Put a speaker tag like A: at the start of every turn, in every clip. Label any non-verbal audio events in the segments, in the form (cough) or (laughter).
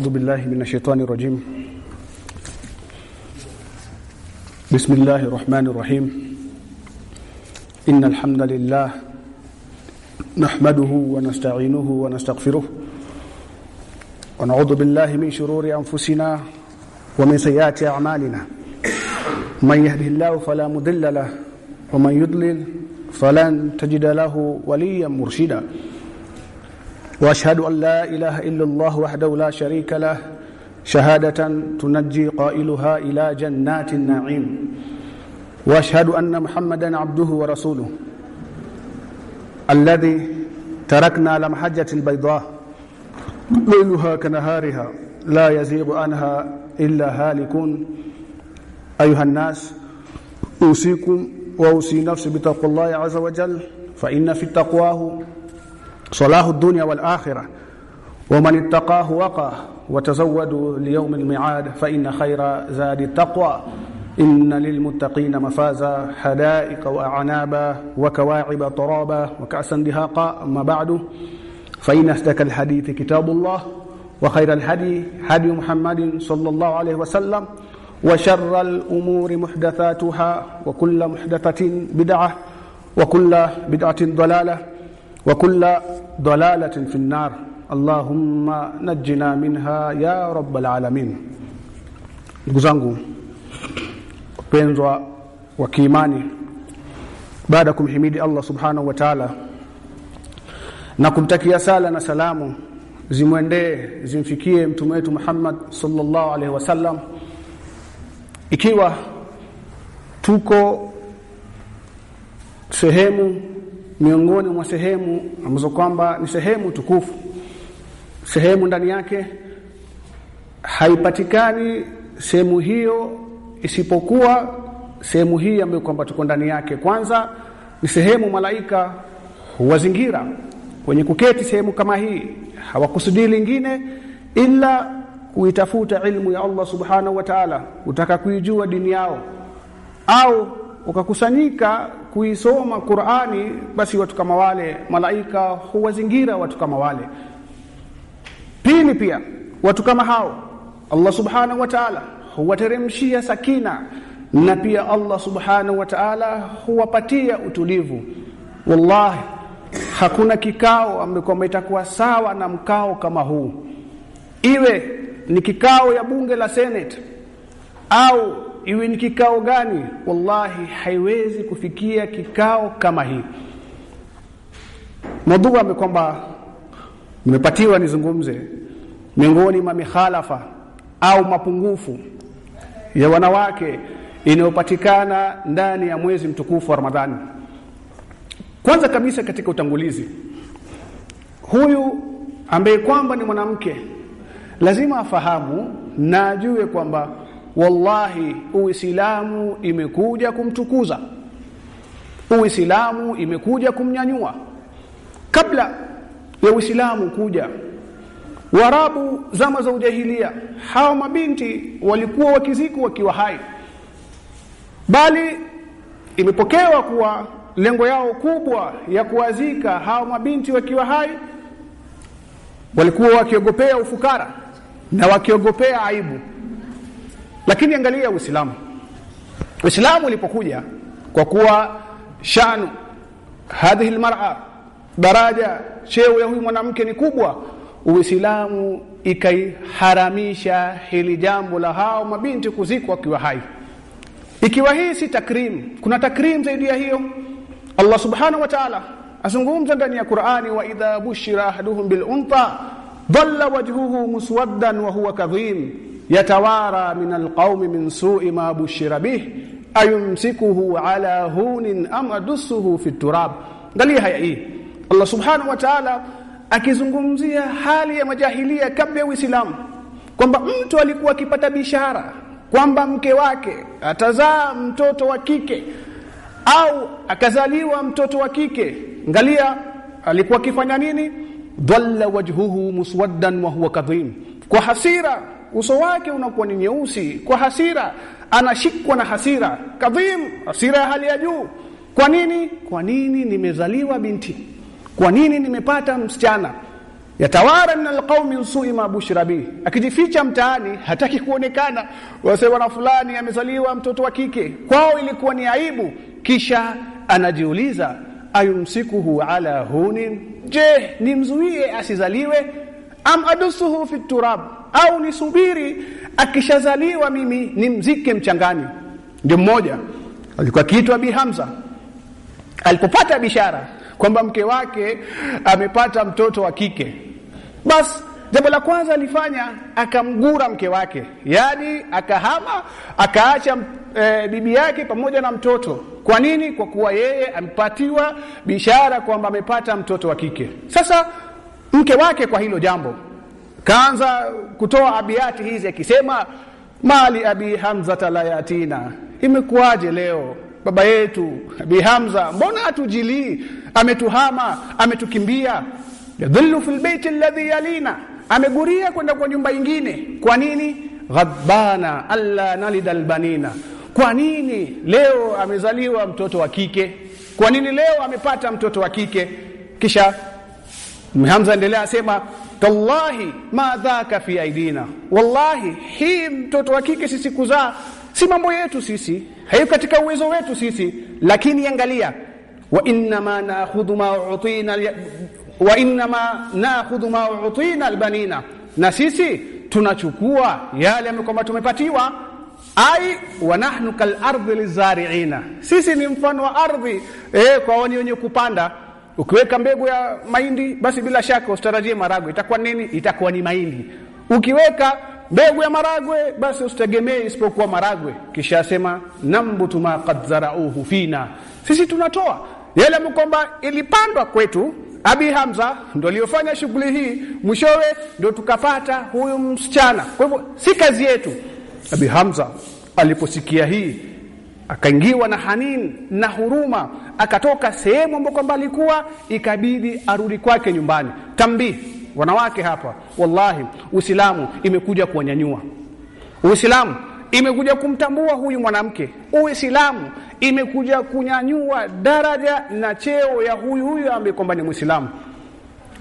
A: أعوذ بالله من الشيطان الرجيم. بسم الله الرحمن الرحيم. إن الحمد لله نحمده ونستعينه ونستغفره ونعوذ بالله من شرور أنفسنا ومن سيئات أعمالنا. من يهده الله فلا مضل له ومن يضلل فلن تجد له وليا مرشدا. وأشهد أن لا إله إلا الله وحده لا شريك له شهادة تنجي قائلها إلى جنات النعيم. وأشهد أن محمدا عبده ورسوله. الذي تركنا لمحجة البيضاء ليلها كنهارها لا يزيغ عنها إلا هالكون. أيها الناس أوصيكم وأوصي نفسي بتقوى الله عز وجل فإن في تقواه صلاح الدنيا والآخرة ومن اتقاه وقاه وتزودوا ليوم الميعاد فإن خير زاد التقوى. إن للمتقين مفازا حدائق وأعنابا وكواعب طرابا وكأسا دهاقا. أما بعد فإن أصدق الحديث كتاب الله وخير الهدي هدي محمد صلى الله عليه وسلم وشر الأمور محدثاتها وكل محدثة بدعة وكل بدعة ضلالة وكل ضلالة في النار اللهم نجنا منها ya rabbal alamin ndugu zangu wapendwa wa kiimani baada ya kumhimidi Allah subhanahu wa ta'ala na kumtakia sala na salamu zimwendee zimfikie mtume wetu Muhammad sallallahu alaihi wasallam ikiwa tuko sehemu miongoni mwa sehemu ambazo kwamba ni sehemu tukufu. Sehemu ndani yake haipatikani sehemu hiyo isipokuwa sehemu hii ambayo kwamba tuko ndani yake. Kwanza ni sehemu malaika huwazingira. Wenye kuketi sehemu kama hii hawakusudii lingine ila kuitafuta ilmu ya Allah subhanahu wa ta'ala utaka kuijua dini yao au ukakusanyika kuisoma Qur'ani basi watu kama wale malaika huwazingira watu kama wale. Pili pia watu kama hao Allah subhanahu wa ta'ala huwateremshia sakina. Na pia Allah subhanahu wa ta'ala huwapatia utulivu. Wallahi hakuna kikao ambacho itakuwa sawa na mkao kama huu. Iwe ni kikao ya bunge la senate au iwe ni kikao gani? Wallahi haiwezi kufikia kikao kama hii. Madhua ame kwamba nimepatiwa nizungumze miongoni mwa mikhalafa au mapungufu ya wanawake inayopatikana ndani ya mwezi mtukufu wa Ramadhani. Kwanza kabisa katika utangulizi huyu ambaye kwamba ni mwanamke lazima afahamu na ajue kwamba wallahi uislamu imekuja kumtukuza. Uislamu imekuja kumnyanyua. Kabla ya uislamu kuja warabu zama za ujahilia hawa mabinti walikuwa wakiziku wakiwa hai. Bali imepokewa kuwa lengo yao kubwa ya kuwazika hawa mabinti wakiwa hai walikuwa wakiogopea ufukara na wakiogopea aibu lakini angalia Uislamu. Uislamu ulipokuja kwa kuwa shanu hadhihi almar'a daraja cheo ya huyu mwanamke ni kubwa Uislamu ikaiharamisha hili jambo la hao mabinti kuzikwa wakiwa hai. Ikiwa hii si takrim kuna takrim zaidi ya hiyo. Allah subhanahu wa ta'ala azungumza ndani ya Qur'ani wa idha bushira ahaduhum bil untha dhalla wajhuhu muswaddan wa huwa kadhim yatawara min alqaumi min su'i ma bushira bih ayumsikuhu ala hunin am adussuhu fi turab. Angalia haya hii. Allah subhanahu wa ta'ala akizungumzia hali ya majahilia kabla ya Uislamu kwamba mtu alikuwa akipata bishara kwamba mke wake atazaa mtoto wa kike au akazaliwa mtoto wa kike. Ngalia alikuwa akifanya nini? Dhalla wajhuhu muswaddan wa huwa kadhim. Kwa hasira uso wake unakuwa ni nyeusi kwa hasira. Anashikwa na hasira. Kadhim hasira ya hali ya juu. Kwa nini? Kwa nini nimezaliwa binti? Kwa nini nimepata msichana? Yatawara min alqaumi su'i ma bushra bi. Akijificha mtaani hataki kuonekana. Wasema na fulani amezaliwa mtoto wa kike. Kwao ilikuwa ni aibu. Kisha anajiuliza ayumsikuhu ala hunin? Je nimzuie asizaliwe am adusuhu fi turab? Au nisubiri akishazaliwa mimi nimzike mchangani? Ndio mmoja. Alikuwa kiitwa bi Hamza. Alipopata bishara kwamba mke wake amepata mtoto wa kike. Basi jambo la kwanza alifanya akamgura mke wake. Yani akahama akaacha e, bibi yake pamoja na mtoto. Kwa nini? Kwa kuwa yeye amepatiwa bishara kwamba amepata mtoto wa kike. Sasa mke wake kwa hilo jambo. Kaanza kutoa abiati hizi akisema mali abi hamza la yatina imekuwaje leo? Baba yetu abi hamza mbona atujilii ametuhama ametukimbia. Yadhillu fil baiti alladhi yalina. Ameguria kwenda kwa nyumba ingine. Kwa nini? Ghadbana alla nalida albanina. Kwa nini leo amezaliwa mtoto wa kike? Kwa nini leo amepata mtoto wa kike? Kisha Hamza endelea asema tallahi ma dhaka fi aidina. Wallahi hii mtoto wa kike sisi kuzaa si mambo yetu sisi hayo katika uwezo wetu sisi. Lakini angalia wa inna ma na'khudhu ma utina wa inna ma naakhudhu ma utina albanina. Na sisi tunachukua yale ambayo tumepatiwa. Ai wa nahnu kal ardi lizari'ina. Sisi ni mfano wa ardhi eh kwa wenye kupanda ukiweka mbegu ya mahindi basi bila shaka usitarajie maragwe. Itakuwa nini? Itakuwa ni mahindi. Ukiweka mbegu ya maragwe basi usitegemee isipokuwa maragwe. Kisha asema nambutu ma qad zarauhu fina. Sisi tunatoa. Yale kwamba ilipandwa kwetu Abi Hamza ndo aliyofanya shughuli hii. Mwishowe ndo tukapata huyu msichana. Kwa hivyo si kazi yetu. Abi Hamza aliposikia hii akaingiwa na hanin na huruma akatoka sehemu ambayo kwamba alikuwa ikabidi arudi kwake nyumbani. Tambii wanawake hapa wallahi Uislamu imekuja kuwanyanyua. Uislamu imekuja kumtambua huyu mwanamke. Uislamu imekuja kunyanyua daraja na cheo ya huyu huyu ambaye kwamba ni Muislamu.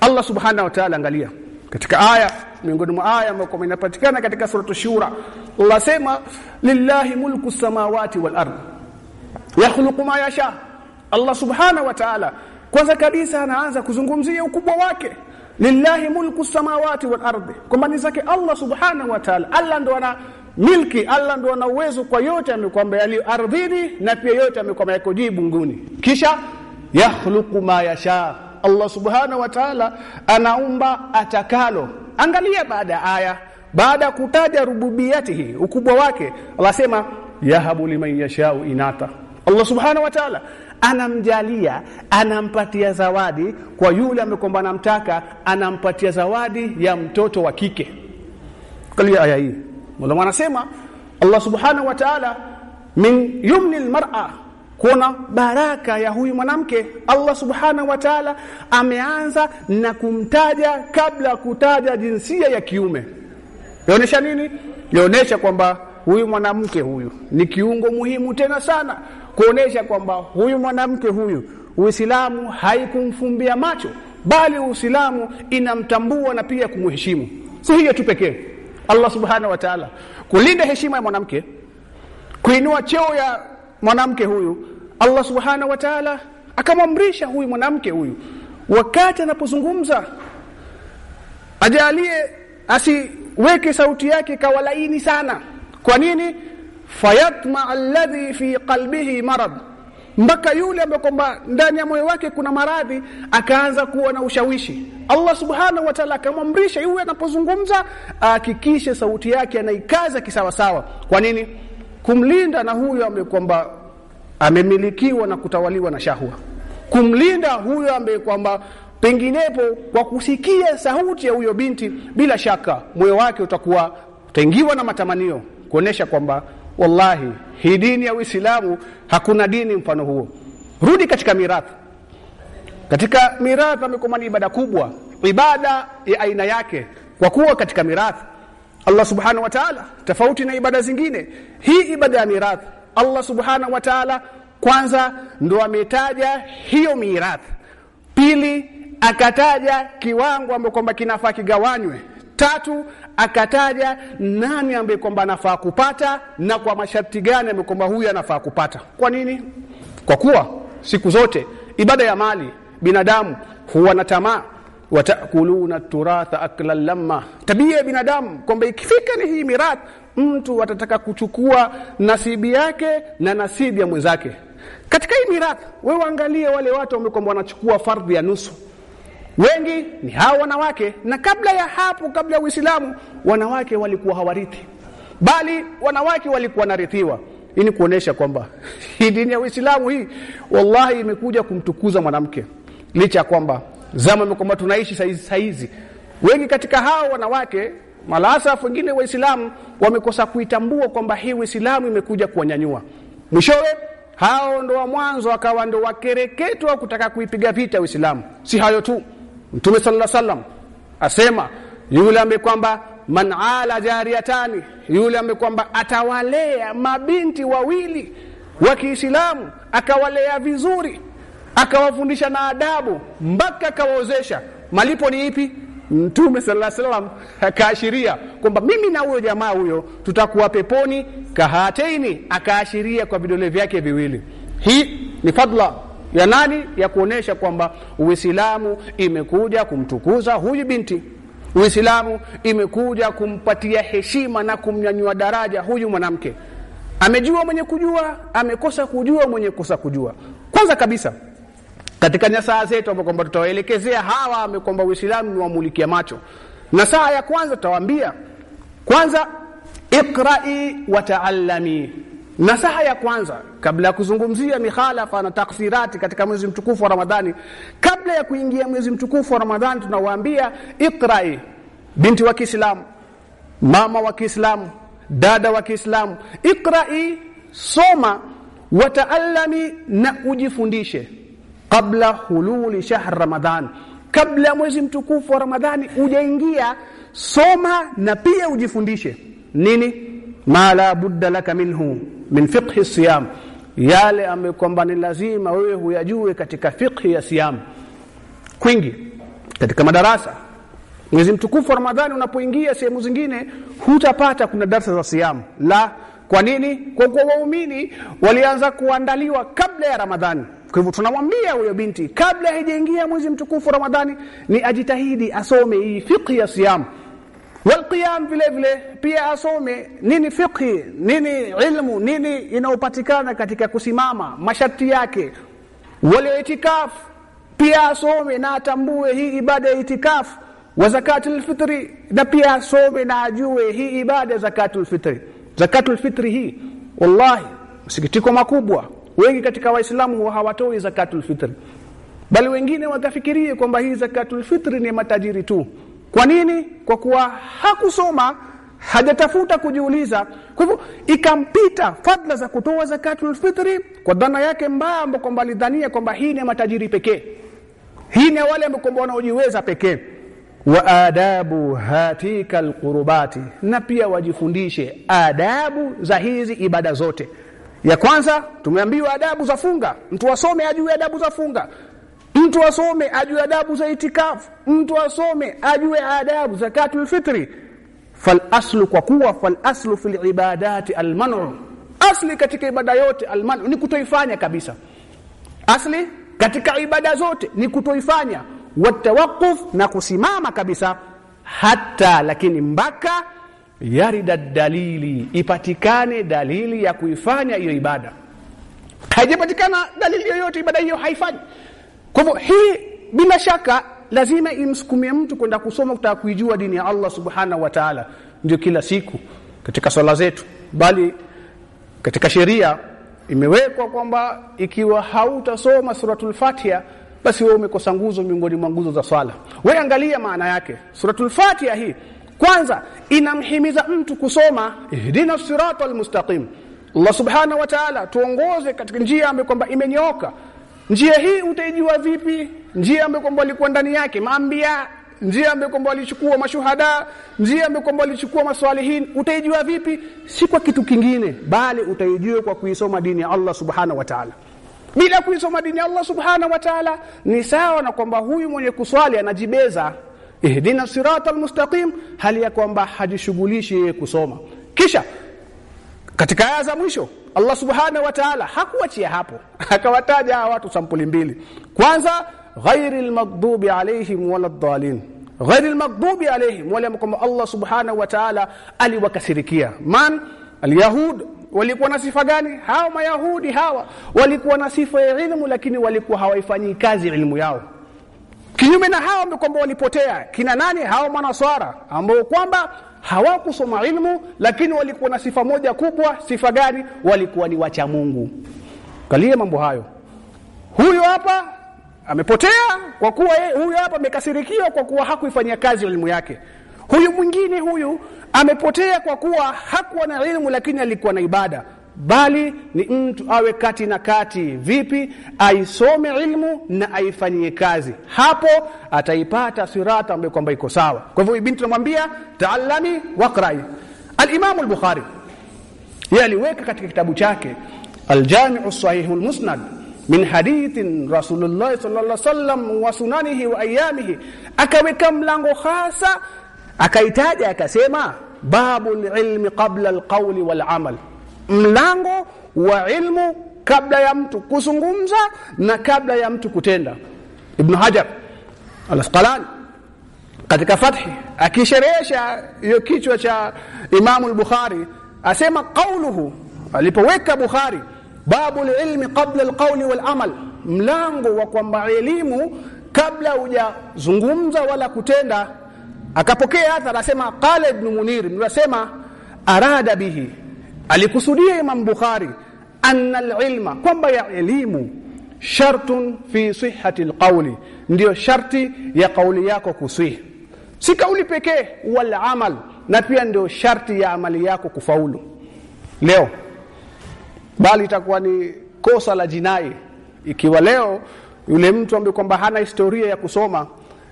A: Allah subhanahu wa ta'ala angalia katika aya miongoni mwa aya ambayo inapatikana katika suratu shura Allah sema lillahi mulku samawati wal ardh yakhluqu ma yasha. Allah subhanahu wa ta'ala kwanza kabisa anaanza kuzungumzia ukubwa wake. Lillahi mulku samawati wal ardh kwamba ni zake Allah subhanahu wa ta'ala Allah ndo ana milki Allah ndo ana uwezo kwa yote amekwamba yaliyo ardhini na pia yote amekwamba yako juu mbinguni. Kisha yakhluqu ma yasha. Allah subhanahu wa ta'ala anaumba atakalo. Angalia baada ya aya baada ya kutaja rububiyatihi ukubwa wake Allah sema yahabu liman yashau inata. Allah subhanahu wa ta'ala anamjalia anampatia zawadi kwa yule amekomba anamtaka anampatia zawadi ya mtoto wa kike. Kalia aya hii. Mola anasema Allah subhanahu wa ta'ala min yumni almar'a kuna baraka ya huyu mwanamke. Allah subhanahu wa ta'ala ameanza na kumtaja kabla kutaja jinsia ya kiume yaonesha nini? Yaonesha kwamba huyu mwanamke huyu ni kiungo muhimu tena sana kuonesha kwamba huyu mwanamke huyu Uislamu haikumfumbia macho bali Uislamu inamtambua na pia kumheshimu. Si hiyo tu pekee. Allah subhanahu wa ta'ala kulinda heshima ya mwanamke kuinua cheo ya mwanamke huyu Allah subhanahu wa ta'ala akamwamrisha huyu mwanamke huyu wakati anapozungumza ajalie asiweke sauti yake kawa laini sana. Kwa nini? Fayatma alladhi fi qalbihi marad. Mpaka yule ambaye kwamba ndani ya moyo wake kuna maradhi akaanza kuwa na ushawishi. Allah subhanahu wa ta'ala akamwamrisha yule anapozungumza ahakikishe sauti yake anaikaza kisawasawa. Kwa nini? Kumlinda na huyo ambaye kwamba amemilikiwa na kutawaliwa na shahwa. Kumlinda huyo ambaye kwamba penginepo kwa kusikia sauti ya huyo binti bila shaka moyo wake utakuwa utaingiwa na matamanio kuonesha kwamba wallahi hii dini ya Uislamu hakuna dini mfano huo. Rudi katika mirathi katika mirathi amekuwa ni ibada kubwa ibada ya aina yake. Kwa kuwa katika mirathi Allah subhanahu wa ta'ala tofauti na ibada zingine hii ibada ya mirathi Allah subhanahu wa ta'ala kwanza ndo ametaja hiyo mirathi pili akataja kiwango ambacho kwamba kinafaa kigawanywe. Tatu akataja nani ambaye kwamba anafaa kupata na kwa masharti gani ambaye kwamba huyu anafaa kupata. Kwa nini? Kwa kuwa siku zote ibada ya mali binadamu huwa na tamaa. Watakuluna turatha aklan lamma. Tabia ya binadamu kwamba ikifika ni hii mirath mtu atataka kuchukua nasibi yake na nasibi ya mwenzake. Katika hii mirath wewe angalie wale watu ambao kwamba wanachukua fardhi ya nusu wengi ni hao wanawake na kabla ya hapo kabla ya Uislamu wanawake walikuwa hawarithi. Bali wanawake walikuwa narithiwa ni kuonesha kwamba (laughs) hii dini ya Uislamu hii wallahi imekuja kumtukuza mwanamke. Licha ya kwamba zama kwamba tunaishi saizi wengi katika hao wanawake malasaf wengine waislamu wamekosa kuitambua kwamba hii uislamu imekuja kuwanyanyua. Mwishowe hao ndo wa mwanzo akawa ndo wakereketwa kutaka kuipiga vita uislamu. Si hayo tu mtume sallallahu sallam asema yule ambaye kwamba man ala jariyatani yule ambaye kwamba atawalea mabinti wawili wa Kiislamu akawalea vizuri akawafundisha na adabu mpaka akawaozesha. Malipo ni ipi? Mtume sallallahu alaihi wasallam akaashiria kwamba mimi na huyo jamaa huyo tutakuwa peponi kahataini akaashiria kwa vidole vyake viwili. Hii ni fadla ya nani? Ya kuonesha kwamba uislamu imekuja kumtukuza huyu binti. Uislamu imekuja kumpatia heshima na kumnyanyua daraja huyu mwanamke. Amejua mwenye kujua amekosa kujua mwenye kosa kujua. Kwanza kabisa katika nyasaa zetu ambapo kwamba tutawaelekezea hawa kwamba uislamu ni macho. Na saa ya kwanza tutawaambia kwanza iqra'i wa ta'allami nasaha ya kwanza kabla ya kuzungumzia mikhalafa na taksirati katika mwezi mtukufu wa Ramadhani kabla ya kuingia mwezi mtukufu wa Ramadhani tunawaambia ikrai, binti wa Kiislamu mama wa Kiislamu dada wa Kiislamu. Ikrai, soma wataallami na ujifundishe. Kabla hululi shahri Ramadhani, kabla ya mwezi mtukufu wa Ramadhani ujaingia soma na pia ujifundishe. Nini ma la budda laka minhu min fiqhi siyam. Yale ambayo kwamba ni lazima wewe huyajue katika fiqhi ya siyam. Kwingi katika madarasa mwezi mtukufu wa Ramadhani unapoingia sehemu zingine hutapata kuna darasa za siyam. La kwa nini? Kwa kuwa waumini walianza kuandaliwa kabla ya Ramadhani. Kwa hivyo tunamwambia huyo binti kabla haijaingia mwezi mtukufu Ramadhani ni ajitahidi asome hii fiqhi ya siyam walqiyam vile vile pia asome nini fiqhi nini ilmu nini inayopatikana katika kusimama masharti yake. Wale pia asome na atambue hii ibada ya itikafu wa zakatul fitri na pia asome na ajue hii ibada zakatul fitri. Zakatul fitri hii wallahi msikitiko makubwa. Wengi katika waislamu hawatoi zakatul fitri. Bali wengine watafikirie kwamba hii zakatul fitri ni matajiri tu kwa nini? Kwa kuwa hakusoma hajatafuta kujiuliza. Kwa hivyo ikampita fadla za kutoa zakatu fitri kwa dhana yake mbaya kwamba alidhania kwamba hii ni matajiri pekee. Hii ni wale ambao kwamba wanaojiweza pekee. Wa adabu hatika lqurubati, na pia wajifundishe adabu za hizi ibada zote. Ya kwanza tumeambiwa adabu za funga. Mtu asome ajue adabu za funga mtu asome ajue adabu za itikafu. Mtu asome ajue adabu zakatul fitri. Fal aslu kwa kuwa fal aslu fil ibadati almanu asli katika ibada yote almanu ni kutoifanya kabisa. Asli katika ibada zote ni kutoifanya. Watawakuf na kusimama kabisa. Hata lakini mpaka yarida dalili ipatikane dalili ya kuifanya hiyo ibada. Haijapatikana dalili yoyote ibada hiyo haifanyi kwa hivyo hii bila shaka lazima imsukumie mtu kwenda kusoma kutaka kuijua dini ya Allah subhanahu wa ta'ala. Ndio kila siku katika swala zetu. Bali katika sheria imewekwa kwamba ikiwa hautasoma suratul Fatiha basi wewe umekosa nguzo miongoni mwa nguzo za swala. Wewe angalia maana yake. Suratul Fatiha hii kwanza inamhimiza mtu kusoma ihdina siratal mustaqim. Allah subhanahu wa ta'ala tuongoze katika njia ambayo kwamba imenyooka njia hii utaijua vipi? Njia ambayo kwamba walikuwa ndani yake. Maambia njia ambayo kwamba walichukua mashuhada njia ambayo kwamba walichukua maswalihin utaijua vipi? Si kwa kitu kingine bali utaijua kwa kuisoma dini ya Allah subhanahu wa ta'ala. Bila kuisoma dini ya Allah subhanahu wa ta'ala ni sawa na kwamba huyu mwenye kuswali anajibeza. Ihdina siratal mustaqim, hali ya kwamba hajishughulishi yeye kusoma. Kisha katika aya za mwisho Allah subhanahu wa ta'ala hakuachia hapo. (laughs) Akawataja hawa watu sampuli mbili. Kwanza ghairil maghdubi alaihim waladdallin ghairil maghdubi alaihim wale ambao Allah subhanahu wa ta'ala aliwakasirikia. Man? Alyahud. Walikuwa na sifa gani? Hao mayahudi hawa. Walikuwa na sifa ya ilmu lakini walikuwa hawaifanyi kazi ilmu yao. Kinyume na hao ambao kwamba walipotea kina nani? Hao manaswara ambao kwamba hawakusoma ilmu lakini walikuwa na sifa moja kubwa sifa gani? Walikuwa ni wacha Mungu. Kalia mambo hayo. Huyo hapa amepotea kwa kuwa ye, huyo hapa amekasirikiwa kwa kuwa hakuifanyia kazi elimu yake. Huyu mwingine huyu amepotea kwa kuwa hakuwa na ilmu lakini alikuwa na ibada bali ni mtu awe kati na kati. Vipi? Aisome ilmu na aifanyie kazi. Hapo ataipata sirata ambayo kwamba iko sawa. Kwa hivyo binti tunamwambia taallami waqra'i. Alimamu bkhari al-Bukhari yeye aliweka katika kitabu chake al-Jami'u Sahih al-Musnad min hadithin Rasulullah sallallahu alaihi wasallam wa sunanihi wa ayamihi akaweka mlango hasa akaitaja akasema babul ilmi qabla al-qawli mlango wa ilmu kabla ya mtu kuzungumza na kabla ya mtu kutenda. Ibn Hajar Al-Asqalani katika Fathi akisherehesha hiyo kichwa cha imamu al-Bukhari asema qauluhu alipoweka Bukhari babu ilmi qabla lqauli walamal mlango wa kwamba elimu kabla hujazungumza wala kutenda. Akapokea athar asema qala ibn Munir ndio arada bihi alikusudia Imam Bukhari anna alilma, kwamba ya elimu shartun fi sihhati alqawli, ndiyo sharti ya kauli yako kuswihi si kauli pekee wal amal na pia ndio sharti ya amali yako kufaulu. Leo bali itakuwa ni kosa la jinai. Ikiwa leo yule mtu ambaye kwamba hana historia ya kusoma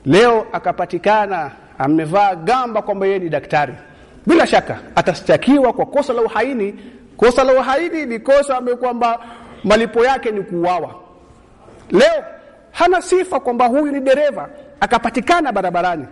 A: leo akapatikana amevaa gamba kwamba yeye ni daktari bila shaka atashtakiwa kwa kosa la uhaini. Kosa la uhaini ni kosa ambayo kwamba malipo yake ni kuuawa. Leo hana sifa kwamba huyu ni dereva akapatikana barabarani.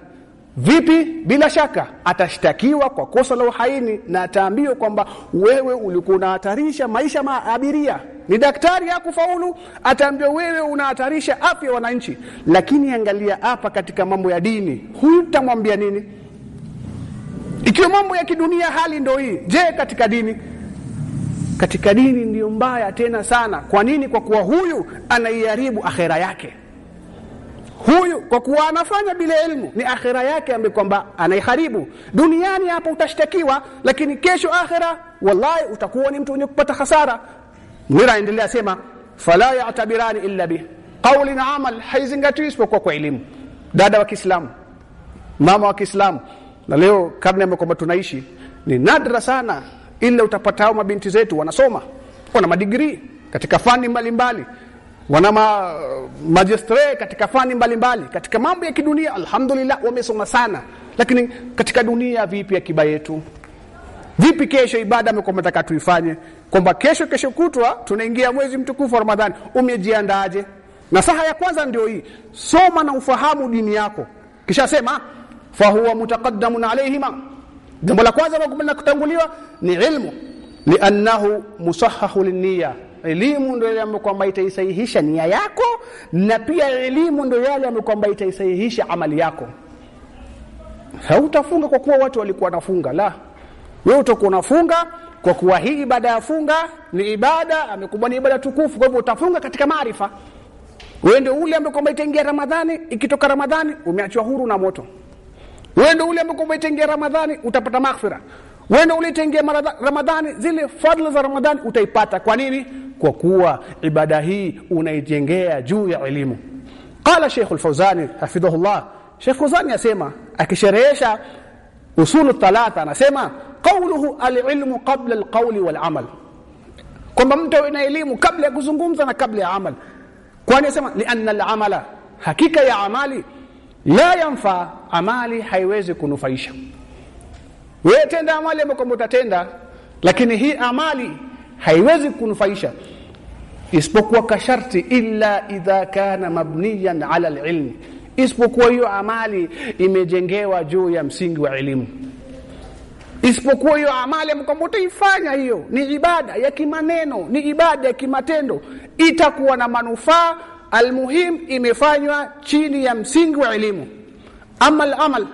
A: Vipi? Bila shaka atashtakiwa kwa kosa la uhaini na ataambiwa kwamba wewe ulikuwa unahatarisha maisha ma abiria. Ni daktari hakufaulu ataambiwa wewe unahatarisha afya wananchi. Lakini angalia hapa katika mambo ya dini. Huyu nini ikiwa mambo ya kidunia hali ndo hii je katika dini katika dini ndiyo mbaya tena sana? Kwa nini? Kwa kuwa huyu anaiharibu akhera yake. Huyu kwa kuwa anafanya bila elimu ni akhera yake ambaye kwamba anaiharibu. Duniani hapa utashtakiwa lakini kesho akhera wallahi utakuwa ni mtu mwenye kupata hasara. Mwira aendelea sema fala ya'tabirani illa bi qawlin amal haizingatiwi isipokuwa kwa elimu. Dada wa Kiislamu mama wa Kiislamu na leo karne ambayo kwamba tunaishi ni nadra sana ila utapatao mabinti zetu wanasoma wana madigrii katika fani mbalimbali mbali. wana ma, majestre katika fani mbalimbali mbali. katika mambo ya kidunia. Alhamdulillah wamesoma sana. Lakini katika dunia vipi akiba yetu? Vipi kesho ibada amekometaka tuifanye? Kwamba kesho kesho kutwa tunaingia mwezi mtukufu wa Ramadhani. Umejiandaje na saha ya kwanza ndio hii. Soma na ufahamu dini yako. Kisha sema fahuwa mutaqaddamun alayhima. Jambo la kwanza ambalo kutanguliwa ni ilmu. Liannahu musahhahu linniya. Elimu ndio ile ambayo kwamba itaisahihisha nia yako na pia elimu ndio yale ambayo kwamba itaisahihisha amali yako. Hautafunga kwa kuwa watu walikuwa wanafunga la. Wewe utakuwa unafunga kwa kuwa hii ibada ya funga ni ibada amekubali ibada tukufu kwa hivyo utafunga katika maarifa. Wewe ndio ule ambaye kwamba itaingia Ramadhani ikitoka Ramadhani umeachwa huru na moto wewe ndio ule ambako umetengea Ramadhani utapata maghfira. Ndio ule Ramadhani zile fadhila za Ramadhani utaipata. Kwa nini? Kwa kuwa ibada hii unaijengea juu ya elimu. Qala Sheikh al-Fauzani hafidhahullah. Sheikh Fauzani asema akisherehesha usulu thalatha anasema qawluhu al-ilmu qabla al-qawli wal-amal. Kwamba mtu awe na elimu kabla ya kuzungumza na kabla ya amal. Kwani asema lianna al-amala hakika ya amali la yanfa amali haiwezi kunufaisha. Wewe tenda amali ambayo kwamba utatenda lakini hii amali haiwezi kunufaisha. Isipokuwa kasharti illa idha kana mabniyan ala alilm. Isipokuwa hiyo amali imejengewa juu ya msingi wa elimu. Isipokuwa hiyo amali kwamba utaifanya hiyo ni ibada ya kimaneno ni ibada ya kimatendo. Itakuwa na manufaa almuhim imefanywa chini ya msingi wa elimu. Ama alamal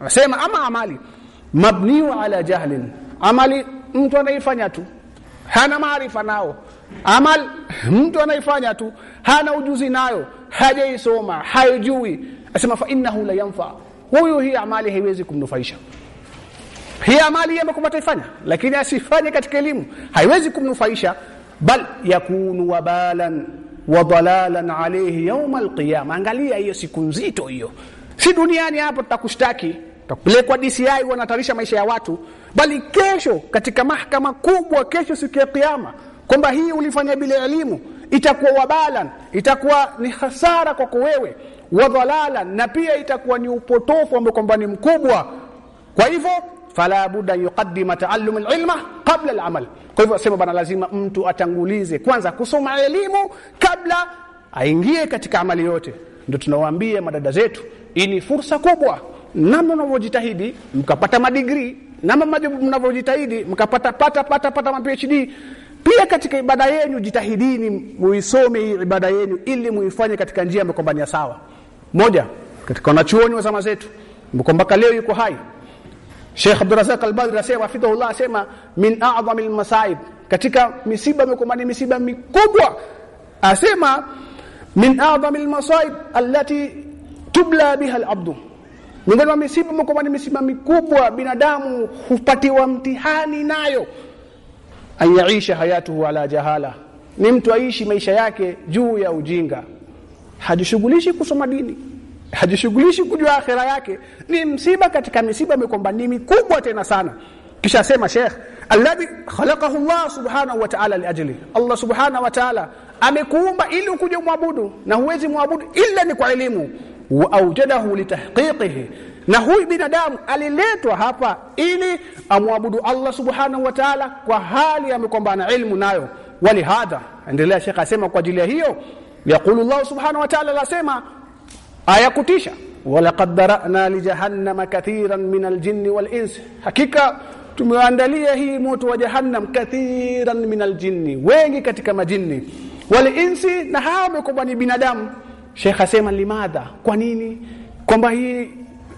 A: nasema ama amali. Mabniu ala jahlin. Amali mtu anaifanya tu. Hana maarifa nao. Amal mtu anaifanya tu. Hana ujuzi nayo. Hajaisoma haijui. Asema fa innahu la yanfa. Huyu hii amali haiwezi kumnufaisha. Hii amali yeye kwamba ataifanya lakini asifanye katika elimu. Haiwezi kumnufaisha bal yakunu wabalan wa dalalan alayhi yawm alqiyama. Angalia hiyo siku nzito hiyo. Si duniani hapo tutakushtaki. Tutakupelekwa DCI wanatarisha maisha ya watu. Bali kesho katika mahakama kubwa kesho siku ya kiyama kwamba hii ulifanya bila elimu itakuwa wabalan itakuwa ni hasara kwako wewe wa dhalalan na pia itakuwa ni upotofu ambao kwamba ni mkubwa. Kwa hivyo fala budda yuqaddima taallum alilma qabla alamal. Kwa hivyo sema bana lazima mtu atangulize kwanza kusoma elimu kabla aingie katika amali yote. Ndio tunawaambia madada zetu hii ni fursa kubwa. Namna mnavyojitahidi mkapata madigrii namna mnavyojitahidi mkapata pata pata pata ma PhD pia katika ibada yenu jitahidini muisome hii ibada yenu ili muifanye katika njia ambayo sawa. Moja katika wanachuoni wa zama zetu mpaka leo yuko hai Sheikh Abdurrazak Al-Badri asema hafidhahullah asema min a'zami al-masaib katika misiba mikomani ni misiba mikubwa. Asema min a'zami al-masaib allati tubla biha al-abdu. Miongoni misiba mikomani ni misiba mikubwa binadamu hupatiwa mtihani nayo. Ayaisha yaisha hayatuhu ala jahala. Ni mtu aishi maisha yake juu ya ujinga. Hajishughulishi kusoma dini hajishughulishi kujua akhira yake. Ni msiba katika misiba imekwamba ni mikubwa tena sana. Kisha sema Sheikh alladhi khalaqahu Allah subhanahu wa ta'ala liajli Allah subhanahu wa ta'ala amekuumba ili ukuje muabudu na huwezi muabudu ila ni kwa elimu. Wa awjadahu litahqiqihi na huyu binadamu aliletwa hapa ili amwabudu Allah subhanahu wa ta'ala kwa hali amekwamba na ilmu nayo. Walihadha endelea Sheikh asema kwa ajili ya hiyo. Yaqulu Allah subhanahu wa ta'ala lasema aya kutisha walaqad darana li jahannama kathiran min aljinni wal ins hakika tumeandalia hii moto wa jahannam kathiran min aljinni wengi katika majini wal insi na hao wamekuwa ni binadamu. Sheikh asema limadha? Kwa nini? Kwamba hii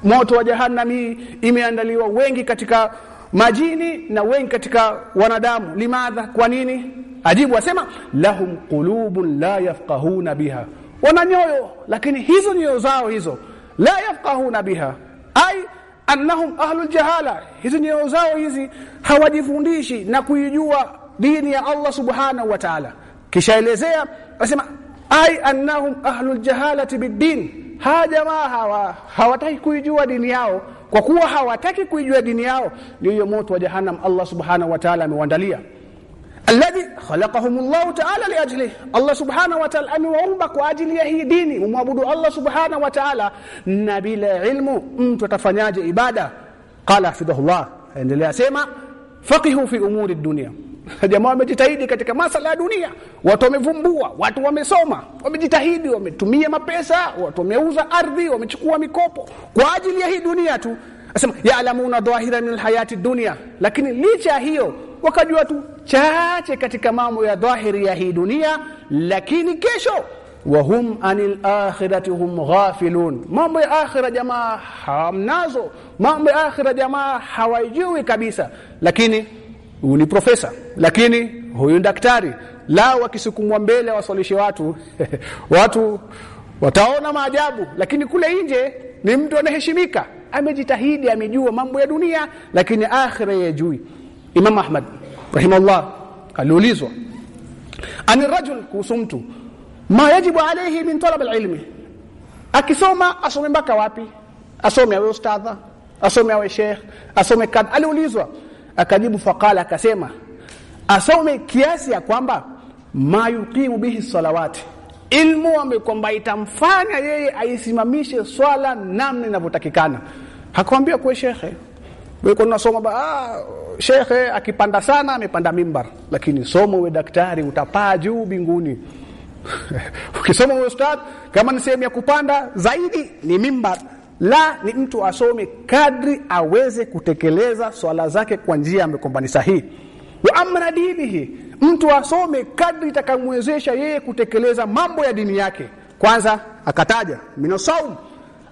A: moto wa jahannam hii imeandaliwa wengi katika majini na wengi katika wanadamu. Limadha? Kwa nini? Ajibu asema lahum qulubun la yafqahuna biha wana nyoyo lakini hizo nyoyo zao hizo la yafqahuna biha. Ai annahum ahlul jahala hizo nyoyo zao hizi hawajifundishi na kuijua dini ya Allah subhanahu wa ta'ala. Kisha elezea asema ai annahum ahlul jahalati bid-din. Ha jamaa hawa hawataki kuijua dini yao kwa kuwa hawataki kuijua dini yao ndio moto wa jahannam Allah subhanahu wa ta'ala amewaandalia alladhi khalaqahum Allah ta'ala liajli Allah subhanahu wa ta'ala amewaumba kwa ajili ya hii dini umwabudu Allah subhanahu wa ta'ala na bila ilmu mtu atafanyaje ibada qala hafidhahullah endelea sema faqihu fi umuri dunya jamaa wamejitahidi katika masala ya dunia watu wamevumbua watu wamesoma wamejitahidi wametumia mapesa watu wameuza ardhi wamechukua mikopo kwa ajili ya hii dunia tu asema ya'lamuna dhahira min alhayati dunya lakini licha hiyo wakajua tu chache katika mambo ya dhahiri ya hii dunia lakini kesho wahum anil akhirati hum ghafilun. Mambo ya akhira jamaa hamnazo mambo ya akhira jamaa hawajui kabisa. Lakini huyu ni profesa lakini huyu daktari. La wakisukumwa mbele waswalishe watu (laughs) watu wataona maajabu. Lakini kule nje ni mtu anaheshimika amejitahidi amejua mambo ya dunia lakini akhira yajui Imam Ahmad rahimahullah aliulizwa. Ani rajul kuhusu mtu ma yajibu alayhi min talab alilmi? Akisoma asome mpaka wapi? Asome awe ustadha asome awe sheikh asome kad aliulizwa. Akajibu faqala akasema asome kiasi ya kwamba ma yuqimu bihi salawati ilmu ambayo kwamba itamfanya yeye aisimamishe swala namna inavyotakikana. Hakwambia kwa shekhe wewe unasoma ba ah, shekhe akipanda sana amepanda mimbar. Lakini somo we daktari utapaa juu binguni (laughs) ukisoma we ustad kama ni sehemu ya kupanda zaidi ni mimbar. La ni mtu asome kadri aweze kutekeleza swala zake kwa njia ambayo ni sahihi. Wa amra dinihi mtu asome kadri itakamwezesha yeye kutekeleza mambo ya dini yake. Kwanza akataja minasaum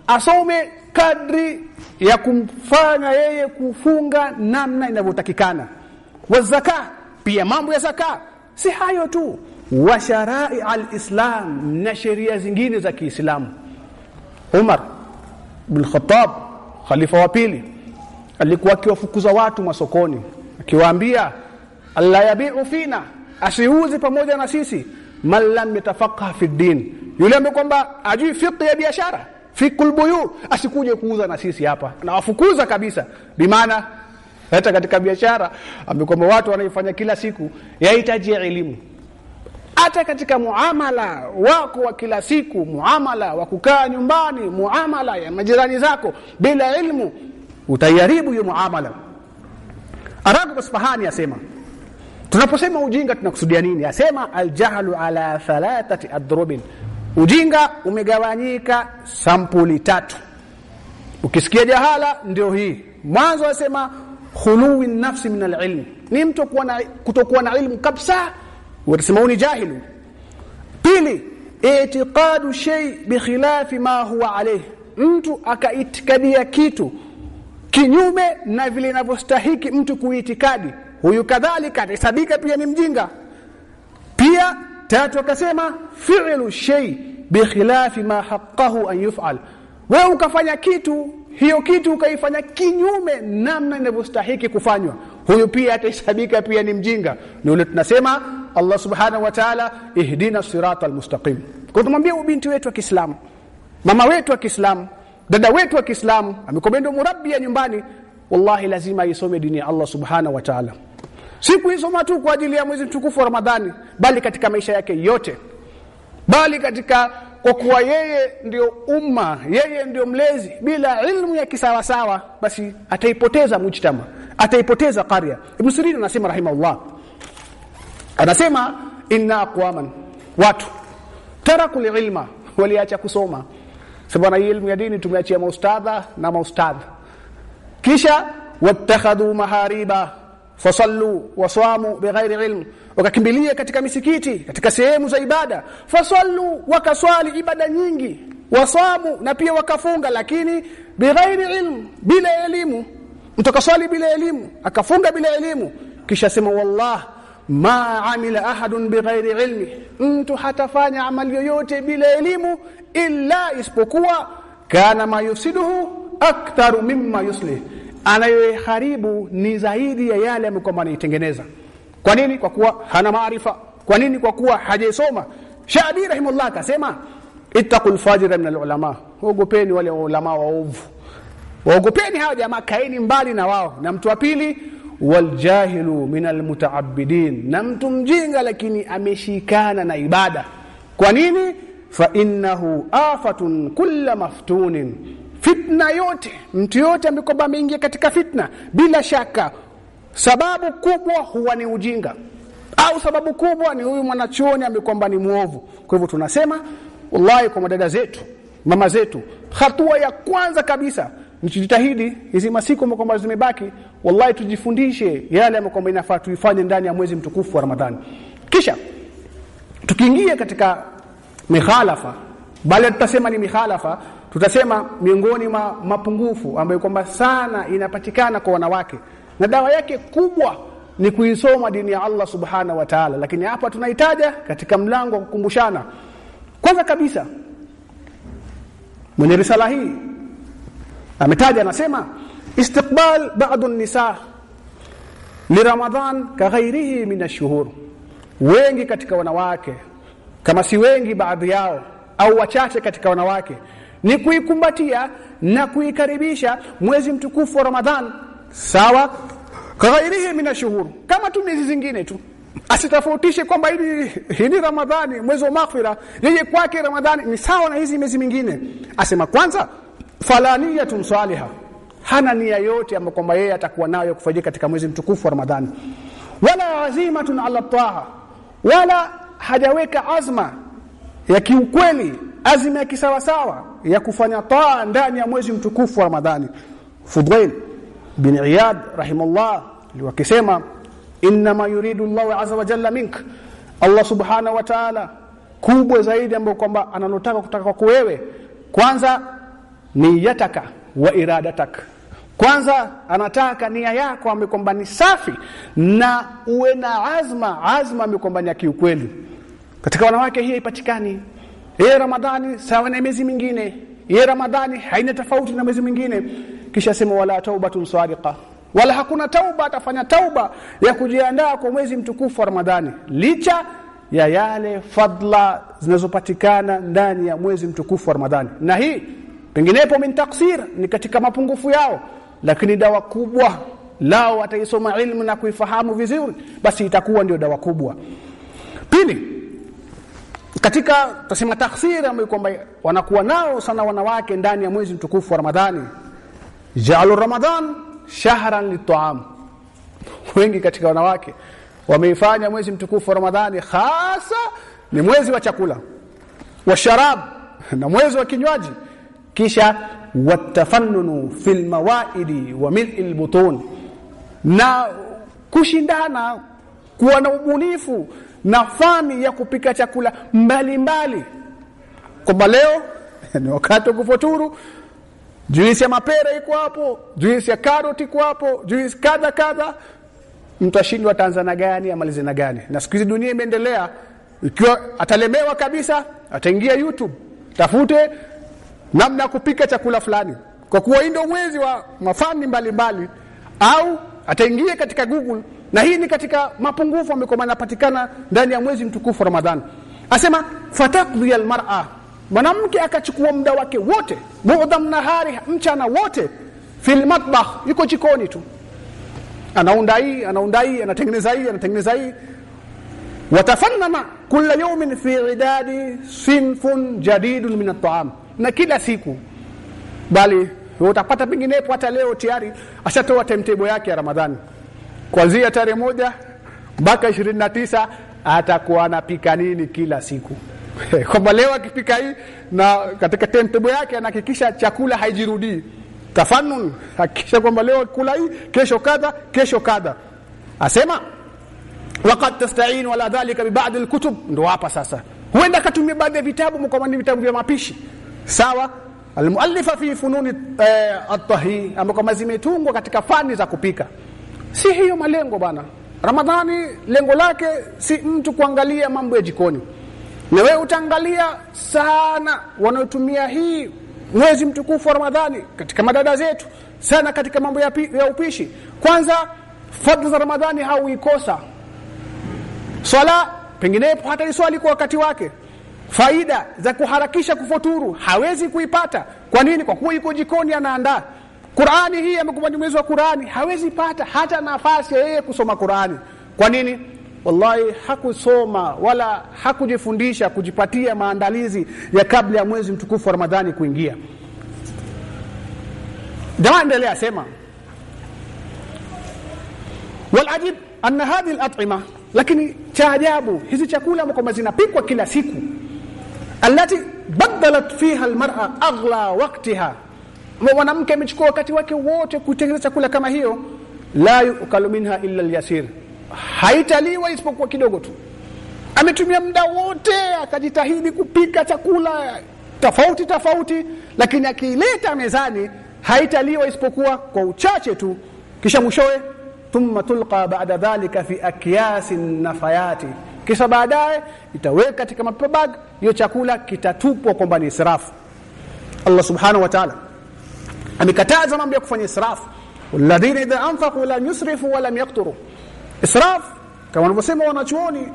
A: asome kadri ya kumfanya yeye kufunga namna inavyotakikana. Wazaka pia mambo ya zaka. Si hayo tu. Wa sharai alislam na sheria zingine za Kiislamu. Umar bin Khattab khalifa wa pili alikuwa akiwafukuza watu masokoni akiwaambia alla yabi'u fina asiuzi pamoja na sisi. Man lam yatafaqah fi din. Yule ambaye kwamba ajui fiqh ya biashara fiqhul buyu asikuje kuuza na sisi hapa. Nawafukuza kabisa. Bimaana hata katika biashara amekwamba watu wanaifanya kila siku yahitaji elimu. Hata katika muamala wako wa kila siku muamala wa kukaa nyumbani muamala ya majirani zako bila ilmu utaiharibu hiyo muamala. Arabu Kasfahani asema tunaposema ujinga tunakusudia nini? Asema aljahlu ala thalathati adrubin ujinga umegawanyika sampuli tatu. Ukisikia jahala ndio hii. Mwanzo asema khuluwi nafsi min alilm. Ni mtu kuwa na kutokuwa na ilmu kabisa utasema ni jahilu pili i'tiqadu shay bikhilafi ma huwa alayhi mtu akaitikadia kitu kinyume na vile inavyostahiki mtu kuitikadi. Huyu kadhalika atahesabika pia ni mjinga. Pia tatu akasema fi'lu shay bikhilafi ma haqqahu an yuf'al. Wewe ukafanya kitu hiyo kitu ukaifanya kinyume namna inavyostahiki kufanywa. Huyu pia atahesabika pia ni mjinga. Ni ule tunasema Allah subhanahu wa ta'ala ihdina sirata almustaqim kwa binti wetu wa Kiislamu mama wetu wa Kiislamu dada wetu wa Kiislamu amekomendo murabbi ya nyumbani wallahi lazima isome dini ya Allah subhanahu wa ta'ala si kuisoma tu kwa ajili ya mwezi mtukufu wa Ramadhani bali katika maisha yake yote. Bali katika kwa kuwa yeye ndio umma yeye ndio mlezi bila ilmu ya kisawasawa basi ataipoteza mujtama ataipoteza qarya. Ibn sirin anasema rahimahullah anasema inna aqwaman watu taraku ilma waliacha kusoma. Sababu na ilmu ya dini tumeachia maustadha na maustadha. Kisha wattakhadhu mahariba fasallu wasamu bighairi ilm. Wakakimbilia katika misikiti katika sehemu za ibada. Fasallu wakaswali ibada nyingi. Wasamu na pia wakafunga lakini bighairi ilm bila elimu. Mtakaswali bila elimu akafunga bila elimu. Kisha sema wallah ma amila ahadun bighairi ilmi. Mtu hatafanya amali yoyote bila elimu illa isipokuwa kana ma yufsiduhu aktharu mimma yuslih anayoharibu ni zaidi ya yale ambayo anaitengeneza. Kwa nini? Kwa kuwa hana maarifa. Kwa nini? Kwa kuwa hajaisoma. Shadi rahimullah akasema ittaqul fajira min alulama. Ogopeni wale ulama waovu. Waogopeni hawa jamaa kaeni mbali na wao. Na mtu wa pili waljahilu min almutaabidin na mtu mjinga lakini ameshikana na ibada. Kwa nini? Fa innahu afatun kulla maftunin fitna yote mtu yote ambaye kwamba ameingia katika fitna bila shaka sababu kubwa huwa ni ujinga. Au sababu kubwa ni huyu mwanachuoni kwamba ni muovu kwa hivyo tunasema wallahi kwa madada zetu mama zetu hatua ya kwanza kabisa nijitahidi hizi masiku kwamba zimebaki wallahi tujifundishe yale ambayo kwamba inafaa tuifanye ndani ya mwezi mtukufu wa Ramadhani. Kisha tukiingia katika mikhalafa bali tutasema ni mikhalafa tutasema miongoni mwa mapungufu ambayo kwamba sana inapatikana kwa wanawake. Na dawa yake kubwa ni kuisoma dini ya Allah subhana wa ta'ala. Lakini hapa tunahitaja katika mlango wa kukumbushana. Kwanza kabisa mwenye risala hii ametaja anasema istiqbal ba'd an-nisa li Ramadhan ka ghairihi min ash-shuhur. Wengi katika wanawake kama si wengi baadhi yao au wachache katika wanawake ni kuikumbatia na kuikaribisha mwezi mtukufu wa Ramadhan. Sawa? Kaghairihi min shuhur kama tu miezi zingine tu. Asitofautishe kwamba hili hili Ramadhani mwezi wa maghfira. Yeye kwake Ramadhani ni sawa na hizi miezi mingine. Asema kwanza falaniyatun saliha. Hana nia yote ambayo kwamba yeye atakuwa nayo kufanyika katika mwezi mtukufu wa Ramadhani. Wala azimatun ala taha. Wala hajaweka azma ya kiukweli azima ya kisawasawa ya kufanya taa ndani ya mwezi mtukufu wa Ramadhani. Fudhail bin Iyad rahimahullah inna inma yuridu Allah azza wa jalla mink. Allah subhanahu wa ta'ala kubwa zaidi ambayo kwamba analotaka kutaka kwako wewe kwanza niyataka wa iradatak kwanza anataka nia yako amekwamba ni safi na uwe na azma azma amekwamba ni ya kiukweli katika wanawake hii haipatikani. Yeye ramadhani sawa na miezi mingine. Yeye ramadhani haina tofauti na miezi mingine. Kisha sema wala taubatun sadiqa. Wala hakuna tauba atafanya tauba ya kujiandaa kwa mwezi mtukufu wa ramadhani. Licha ya yale fadla zinazopatikana ndani ya mwezi mtukufu wa ramadhani. Na hii penginepo min taksir ni katika mapungufu yao. Lakini dawa kubwa lao wataisoma ilmu na kuifahamu vizuri basi itakuwa ndio dawa kubwa. Pili katika tasema taksir ambayo kwamba wanakuwa nao sana wanawake ndani ya mwezi mtukufu wa Ramadhani. Ja'alu Ramadhan shahran litaam wengi katika wanawake wameifanya mwezi mtukufu wa Ramadhani hasa ni mwezi wa chakula wa sharab na mwezi wa kinywaji. Kisha watafannunu fil mawaidi wa mil'il butun. Na kushindana kuwa na ubunifu na fani ya kupika chakula mbalimbali kwamba leo (laughs) ni wakati wa kufuturu. Juisi ya mapera iko hapo juisi ya karoti iko hapo juisi kadha kadha. Mtashindwa Tanzania gani amalize na gani? Na siku hizi dunia imeendelea. Ikiwa atalemewa kabisa ataingia YouTube tafute namna ya kupika chakula fulani. Kwa kuwa hii ndio mwezi wa mafani mbalimbali au ataingia katika Google na hii ni katika mapungufu ambayo yanapatikana ndani ya mwezi mtukufu Ramadhani. Asema fatakdhi almar'a. Mwanamke akachukua muda wake wote mu'dham nahari mchana wote fil matbakh yuko jikoni tu. Anaunda hii anaunda hii anatengeneza hii anatengeneza hii. Watafannana kila yawmin fi idadi sinfun jadidun min at-ta'am. Na kila siku. Bali utapata penginepo hata leo tayari ashatoa timetable yake ya Ramadhani kuanzia tarehe moja mpaka ishirini na tisa atakuwa anapika nini kila siku. (laughs) Kwamba leo akipika hii na katika timetable yake anahakikisha chakula haijirudii. Tafanun hakikisha kwamba leo kula hii kesho kadha kesho kadha. Asema waqad tasta'inu ala dhalika bi ba'd alkutub ndo hapa sasa. Huenda akatumia baadhi ya vitabu kama ni vitabu vya mapishi. Sawa almuallifa fi fununi eh, at-tahi ambao kama zimetungwa katika fani za kupika si hiyo malengo bana. Ramadhani lengo lake si mtu kuangalia mambo ya jikoni. Na wewe utaangalia sana wanaotumia hii mwezi mtukufu wa ramadhani katika madada zetu sana katika mambo ya, pi, ya upishi. Kwanza fadhila za ramadhani hauikosa. Swala penginepo hata iswali kwa wakati wake. Faida za kuharakisha kufuturu hawezi kuipata. Kwa nini? Kwa kuwa yuko jikoni anaandaa Qur'ani hii amekuwa wa Qur'ani hawezi pata hata nafasi yeye kusoma Qur'ani. Kwa nini? Wallahi hakusoma wala hakujifundisha kujipatia maandalizi ya kabla ya mwezi mtukufu wa Ramadhani kuingia. Jamaa endelea sema walajib anna hadhihi al-at'ima lakini cha ajabu hizi chakula kwamba zinapikwa kila siku allati badalat fiha almar'a aghla waqtiha mwanamke amechukua wakati wake wote kutengeneza chakula kama hiyo. La yukalu minha illa alyasir. Haitaliwa isipokuwa kidogo tu. Ametumia muda wote akajitahidi kupika chakula tofauti tofauti lakini akiileta mezani haitaliwa isipokuwa kwa uchache tu. Kisha mwishowe thumma tulqa ba'da dhalika fi akyasin nafayati. Kisha baadaye itaweka katika mapabag hiyo chakula kitatupwa kwamba ni israfu Allah subhanahu wa ta'ala amekataza mambo ya kufanya israfu. Walladhina idha anfaqu lam yusrifu wa lam yaqturu. Israf kama wanavyosema wanachuoni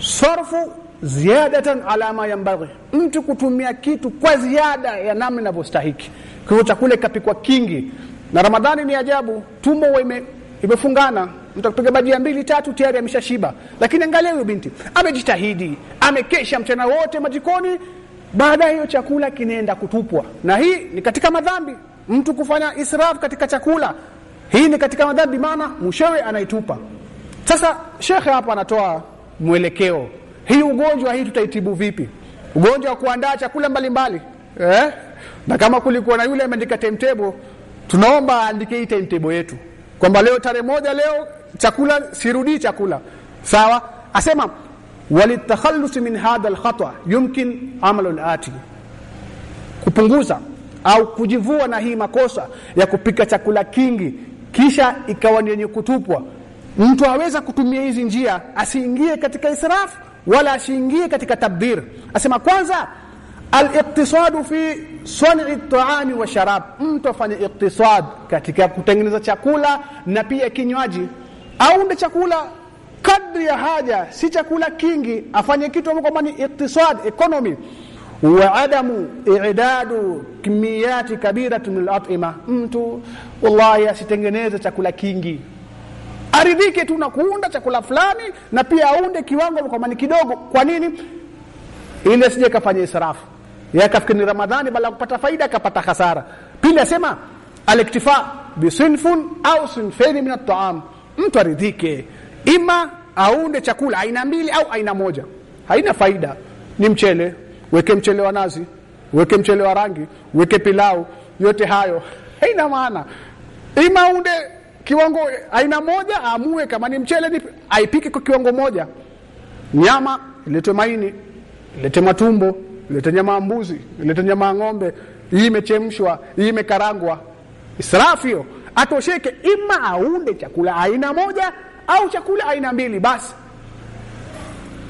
A: sarfu ziyadatan ala ma yanbaghi. Mtu kutumia kitu kwa ziada ya namna inavyostahiki. Kwa hivyo chakula ikapikwa kingi. Na ramadhani ni ajabu. Tumbo ime, imefungana. Mtu akipiga bajia mbili tatu tayari ameshashiba. Lakini angalia huyo binti. Amejitahidi. Amekesha mchana wote majikoni baada hiyo chakula kinaenda kutupwa. Na hii ni katika madhambi. Mtu kufanya israf katika chakula hii ni katika madhambi maana mshewe anaitupa. Sasa shekhe hapa anatoa mwelekeo. Hii ugonjwa hii tutaitibu vipi? Ugonjwa wa kuandaa chakula mbalimbali mbali. eh? na kama kulikuwa na yule ameandika timetable tunaomba aandike hii timetable yetu. Kwamba leo tarehe moja leo chakula sirudii chakula. Sawa? Asema walitakhallusi min hadha alkhata yumkin amalu alati kupunguza au kujivua na hii makosa ya kupika chakula kingi kisha ikawa ni yenye kutupwa. Mtu aweza kutumia hizi njia asiingie katika israf wala asiingie katika tabdhir. Asema kwanza aliktisadu fi san'i at-ta'ami wa sharab. Mtu afanye iktisad katika kutengeneza chakula na pia kinywaji aunde chakula kadri ya haja si chakula kingi afanye kitu ambacho kwamba ni iktisad economy. Wa adamu i'dadu kimiyati kabiratin min al-at'ima mtu wallahi asitengeneze chakula kingi. Aridhike tu na kuunda chakula fulani na pia aunde kiwango kwamba ni kidogo. Kwa nini? Ili asije kafanya israfu. Yeye akafikiri ni ramadhani bala kupata faida akapata hasara. Pili asema aliktifa bisinfun au sinfaini min at-ta'am. Mtu aridhike ima aunde chakula aina mbili au aina moja. Haina faida. Ni mchele. Weke mchele wa nazi. Weke mchele wa rangi. Weke pilau. Yote hayo. Haina maana. Ima aunde kiwango aina moja aamue kama ni mchele ni aipike kwa kiwango moja. Nyama ilete maini ilete matumbo ilete nyama ya mbuzi ilete nyama ya ng'ombe. Hii imechemshwa hii imekarangwa. Israfu hiyo atosheke. Ima aunde chakula aina moja au chakula aina mbili basi.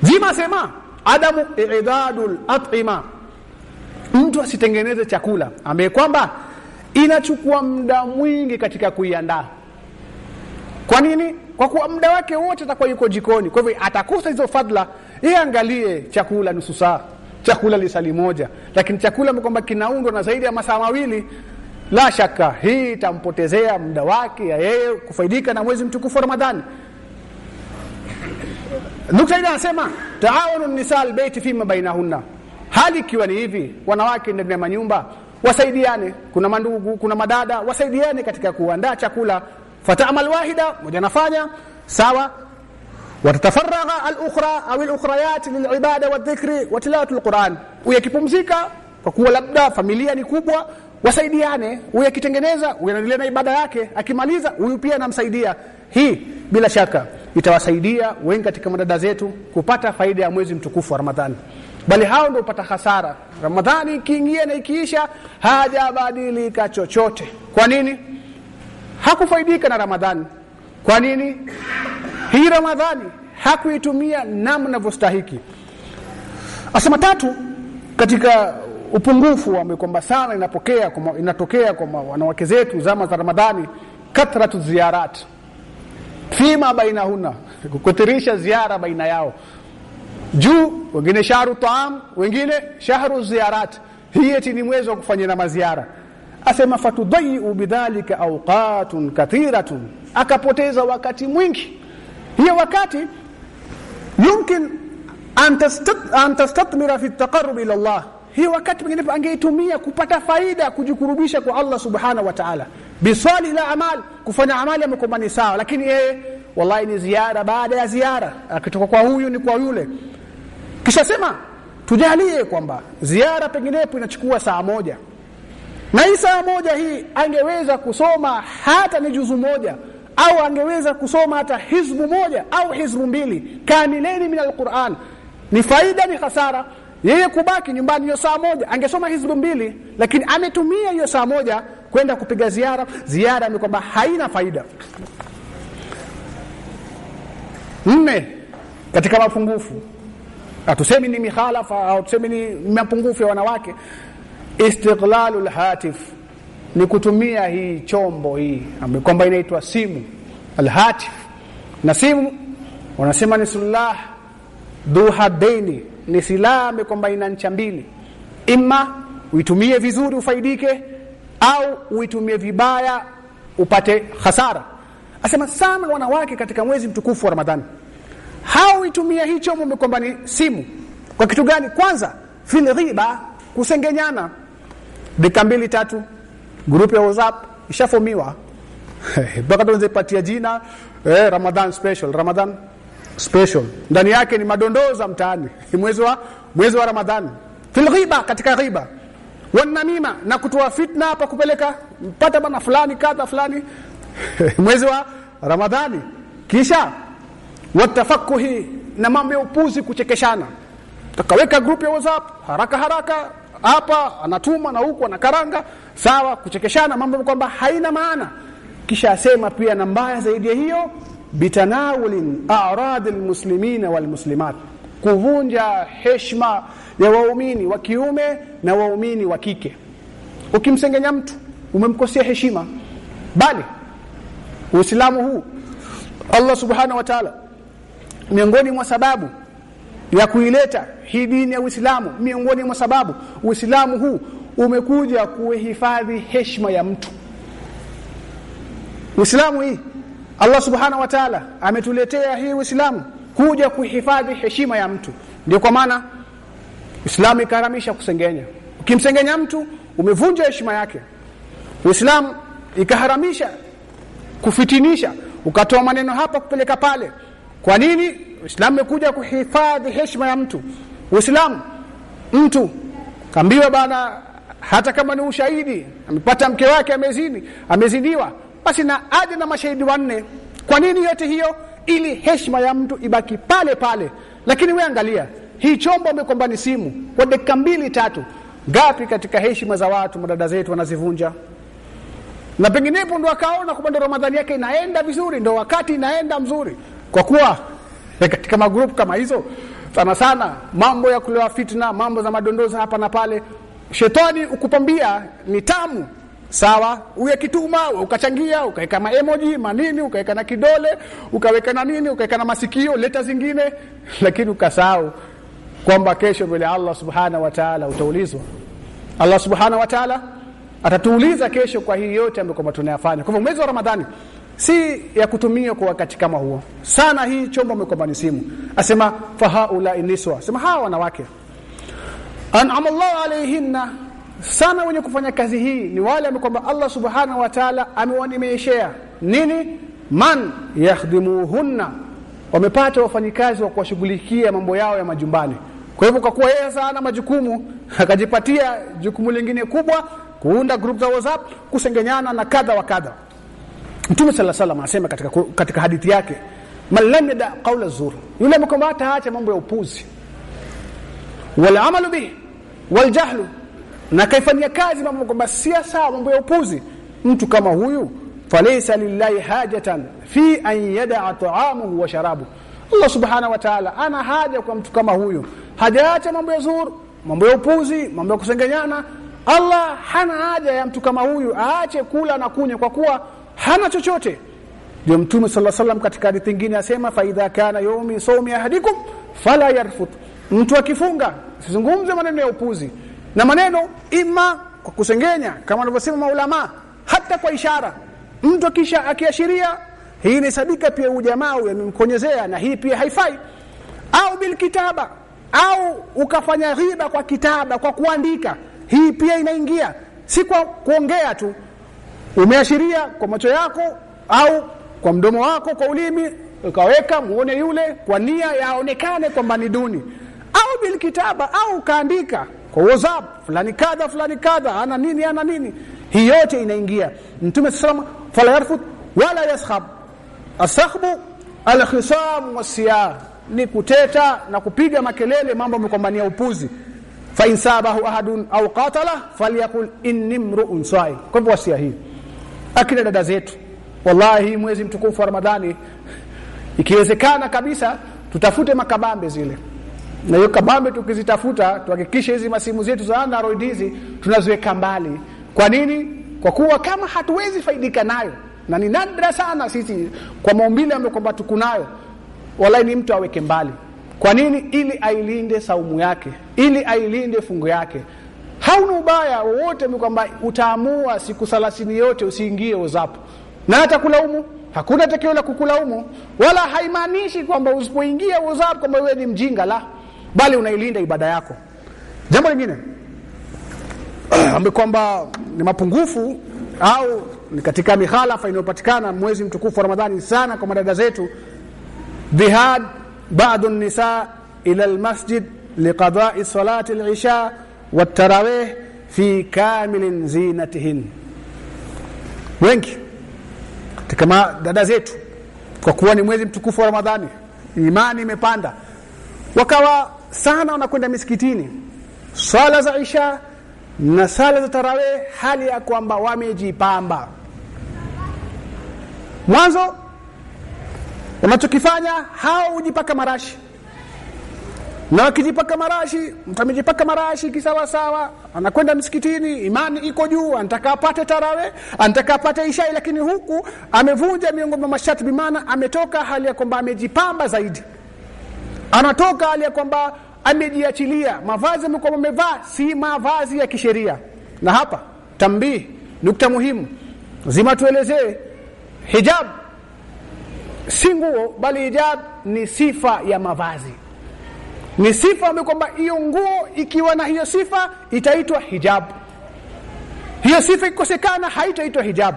A: Jima sema adamu i'dadul at'ima mtu asitengeneze chakula ambaye kwamba inachukua muda mwingi katika kuiandaa. Kwa nini? Kwa kuwa muda wake wote atakuwa yuko jikoni. Kwa hivyo atakosa hizo fadla yeye angalie chakula nusu saa chakula lisali moja lakini chakula kwamba kinaundwa na zaidi ya masaa mawili la shaka hii itampotezea muda wake ya yeye kufaidika na mwezi mtukufu wa Ramadhani. Nukta ile anasema taawunu nisa albayti fima bainahunna. Hali ikiwa ni hivi wanawake ndani ya manyumba wasaidiane. Kuna mandugu kuna madada wasaidiane katika kuandaa chakula. Fataamal wahida moja nafanya sawa. Watatafaragha al-ukhra au al-ukhrayat lilibada wadhikri wa tilawati al-Qur'an uyakipumzika kwa kuwa labda familia ni kubwa wasaidiane huyu akitengeneza huyu anaendelea na ibada yake akimaliza huyu pia anamsaidia. Hii bila shaka itawasaidia wengi katika madada zetu kupata faida ya mwezi mtukufu wa Ramadhani. Bali hao ndio upata hasara. Ramadhani ikiingia na ikiisha hajabadilika chochote. Kwa nini? Hakufaidika na Ramadhani. Kwa nini? Hii Ramadhani hakuitumia namna inavyostahiki. Asema tatu katika upungufu ambayo kwamba sana inapokea kwa inatokea kwa wanawake zetu zama za Ramadhani kathratu ziyarat. Fima bainahuna kukuthirisha ziara baina yao. Juu wengine shahru taam wengine shahru ziyarat. Hii ni mwezi wa kufanya na maziara. Asema fatudaiu bidhalika awqatun kathiratun. Akapoteza wakati mwingi. Hiyo wakati yumkin an tastatmira fi taqarrub ila Allah hii wakati mwingine angeitumia kupata faida kujikurubisha kwa Allah subhanahu wa ta'ala. Biswali la amal kufanya amali amekwamba ni sawa. Lakini yeye wallahi ni ziara baada ya ziara. Akitoka kwa huyu ni kwa yule. Kisha sema tujalie kwamba ziara penginepo inachukua saa moja. Na hii saa moja hii angeweza kusoma hata ni juzu moja au angeweza kusoma hata hizbu moja au hizbu mbili. Kamileni min alquran. Ni faida ni hasara yeye kubaki nyumbani hiyo saa moja. Angesoma hizbu mbili lakini ametumia hiyo saa moja kwenda kupiga ziara. Ziara ni kwamba haina faida. Nne katika mapungufu. Hatusemi ni mikhalafa au tusemi ni mapungufu ya wanawake. Istiglalu lhatif ni kutumia hii chombo hii kwamba inaitwa simu. Alhatif. Na simu wanasema ni duha duhadaini ni silaha ambayo ina ncha mbili. Imma uitumie vizuri ufaidike au uitumie vibaya upate hasara. Asema sana wanawake katika mwezi mtukufu wa Ramadhani. Hao itumia hicho mume kwamba ni simu. Kwa kitu gani? Kwanza fil ghiba kusengenyana. Dakika mbili tatu grupu ya WhatsApp ishafomiwa. (laughs) Mpaka tuanze patia jina eh, Ramadan special Ramadan special. Ndani yake ni madondoo za mtaani. Mwezi wa mwezi wa Ramadhani. Fil ghiba katika ghiba. Wanamima na kutoa fitna hapa kupeleka mpata bana fulani kadha fulani. (laughs) Mwezi wa Ramadhani. Kisha watafakuhi na mambo ya upuzi kuchekeshana. Takaweka group ya WhatsApp haraka haraka hapa anatuma na huku anakaranga. Sawa kuchekeshana mambo kwamba haina maana. Kisha asema pia na mbaya zaidi ya hiyo bitanawulin aradi lmuslimina walmuslimat. Kuvunja heshma ya waumini wa kiume na waumini wa kike. Ukimsengenya mtu umemkosea heshima. Bali Uislamu huu Allah subhanahu wa ta'ala miongoni mwa sababu ya kuileta hii dini ya Uislamu miongoni mwa sababu Uislamu huu umekuja kuhifadhi heshima ya mtu. Uislamu hii Allah subhana wa ta'ala ametuletea hii Uislamu kuja kuhifadhi heshima ya mtu. Ndio kwa maana Uislamu ikaramisha kusengenya. Ukimsengenya mtu umevunja heshima yake. Uislamu ikaharamisha kufitinisha ukatoa maneno hapa kupeleka pale. Kwa nini? Uislamu umekuja kuhifadhi heshima ya mtu. Uislamu mtu kambiwa bana hata kama ni ushahidi amepata mke wake amezini amezidiwa basi na aje na mashahidi wanne. Kwa nini yote hiyo? Ili heshima ya mtu ibaki pale pale. Lakini we angalia hii chombo amekomba ni simu. Kwa dakika mbili tatu ngapi katika heshima za watu madada zetu wanazivunja? Na penginepo ndo akaona kwamba ndo ramadhani yake inaenda vizuri ndo wakati inaenda mzuri. Kwa kuwa katika magrupu kama hizo sana sana mambo ya kulewa fitna mambo za madondoza hapa na pale shetani ukupambia ni tamu sawa? Uyakituma ukachangia ukaweka maemoji manini ukaweka na kidole ukaweka na nini ukaweka na masikio leta zingine. (laughs) Lakini ukasahau kwamba kesho mbele Allah subhanahu wa ta'ala utaulizwa. Allah subhanahu wa ta'ala atatuuliza kesho kwa hii yote ambayo kwamba tunayafanya. Kwa hivyo mwezi wa Ramadhani si ya kutumia kwa wakati kama huo. Sana hii chombo amekwamba ni simu. Asema fahaula iniswa. Asema hawa wanawake. An'ama Allah alayhinna sana wenye kufanya kazi hii ni wale ambao kwamba Allah subhanahu wa ta'ala amewanemeeshea nini? Man yakhdimuhunna. Wamepata wafanyikazi wa kuwashughulikia mambo yao ya majumbani. Kwa hivyo kwa kuwa yeye sana majukumu (laughs) akajipatia jukumu lingine kubwa kuunda group za WhatsApp kusengenyana na kadha wa kadha. Mtume sala salam anasema katika, katika hadithi yake man lam yada qawla zur yule mkomba hata acha mambo ya upuzi. Wal amalu bihi wal jahlu na kaifanyia kazi mambo kwamba si sawa mambo ya upuzi. Mtu kama huyu falaysa lillahi hajatan fi an yada ta'amuhu wa sharabu Allah subhanahu wa ta'ala ana haja kwa mtu kama huyu. Hajaacha mambo ya zuru mambo ya upuzi mambo ya kusengenyana Allah hana haja ya mtu kama huyu aache kula na kunywa kwa kuwa hana chochote. Ndio mtume sallallahu alaihi katika hadithi nyingine asema fa idha kana yawmi sawmi ahadikum fala yarfut. Mtu akifunga sizungumze maneno ya upuzi na maneno ima kwa kusengenya kama wanavyosema maulama hata kwa ishara. Mtu kisha akiashiria hii ni sadika pia ujamaa yamemkonyezea na hii pia haifai. Au bil kitaba au ukafanya riba kwa kitaba kwa kuandika hii pia inaingia. Si kwa kuongea tu. Umeashiria kwa macho yako au kwa mdomo wako kwa ulimi ukaweka muone yule kwa nia yaonekane kwamba ni duni. Au bil kitaba au kaandika kwa WhatsApp fulani kadha fulani kadha. Ana nini ana nini? Hii yote inaingia. Mtume sallam fala yarfut wala yaskhab. Asakhbu alkhisam wasiyar ni kuteta na kupiga makelele mambo mkombania upuzi. Fa insabahu ahadun au qatala falyakul inni mru'un sa'i kwa hivyo wasia hii. Akina dada zetu. Wallahi mwezi mtukufu wa Ramadhani ikiwezekana kabisa tutafute makabambe zile na hiyo kabambe tukizitafuta tuhakikishe hizi masimu zetu za Android hizi tunaziweka mbali. Kwa nini? Kwa kuwa kama hatuwezi faidika nayo na ni nadra sana sisi kwa maumbile ambayo kwamba tukunayo wallahi ni mtu aweke mbali. Kwa nini? Ili ailinde saumu yake ili ailinde fungo yake. Hauna ubaya wowote kwamba utaamua siku 30 yote usiingie wazapo, na hata kulaumu hakuna tekeo la kukulaumu. Wala haimaanishi kwamba usipoingia wazapo kwamba wewe ni mjinga la bali unailinda ibada yako. Jambo lingine (clears throat) ambe kwamba ni mapungufu au ni katika mihalafa inayopatikana mwezi mtukufu wa Ramadhani sana kwa madada zetu. Dhihad ba'd an-nisa ila almasjid liqada'i salati al-isha wat-tarawih fi kamilin zinatihin. Wengi katika dada zetu kwa kuwa ni mwezi mtukufu wa Ramadhani imani imepanda wakawa sana wanakwenda misikitini. Swala za isha na sala za tarawe hali ya kwamba wamejipamba. Mwanzo wanachokifanya hao hujipaka marashi. Na wakijipaka marashi mtu amejipaka marashi kisawasawa anakwenda msikitini imani iko juu anataka apate tarawe anataka apate ishai lakini huku amevunja miongoni mwa masharti bimaana ametoka hali ya kwamba amejipamba zaidi anatoka hali ya kwamba amejiachilia. Mavazi amekuwa amevaa si mavazi ya kisheria. Na hapa tambii nukta muhimu. Lazima tuelezee hijab si nguo bali hijab ni sifa ya mavazi. Ni sifa ambayo kwamba hiyo nguo ikiwa na hiyo sifa itaitwa hijab. Hiyo sifa ikosekana haitaitwa hijab.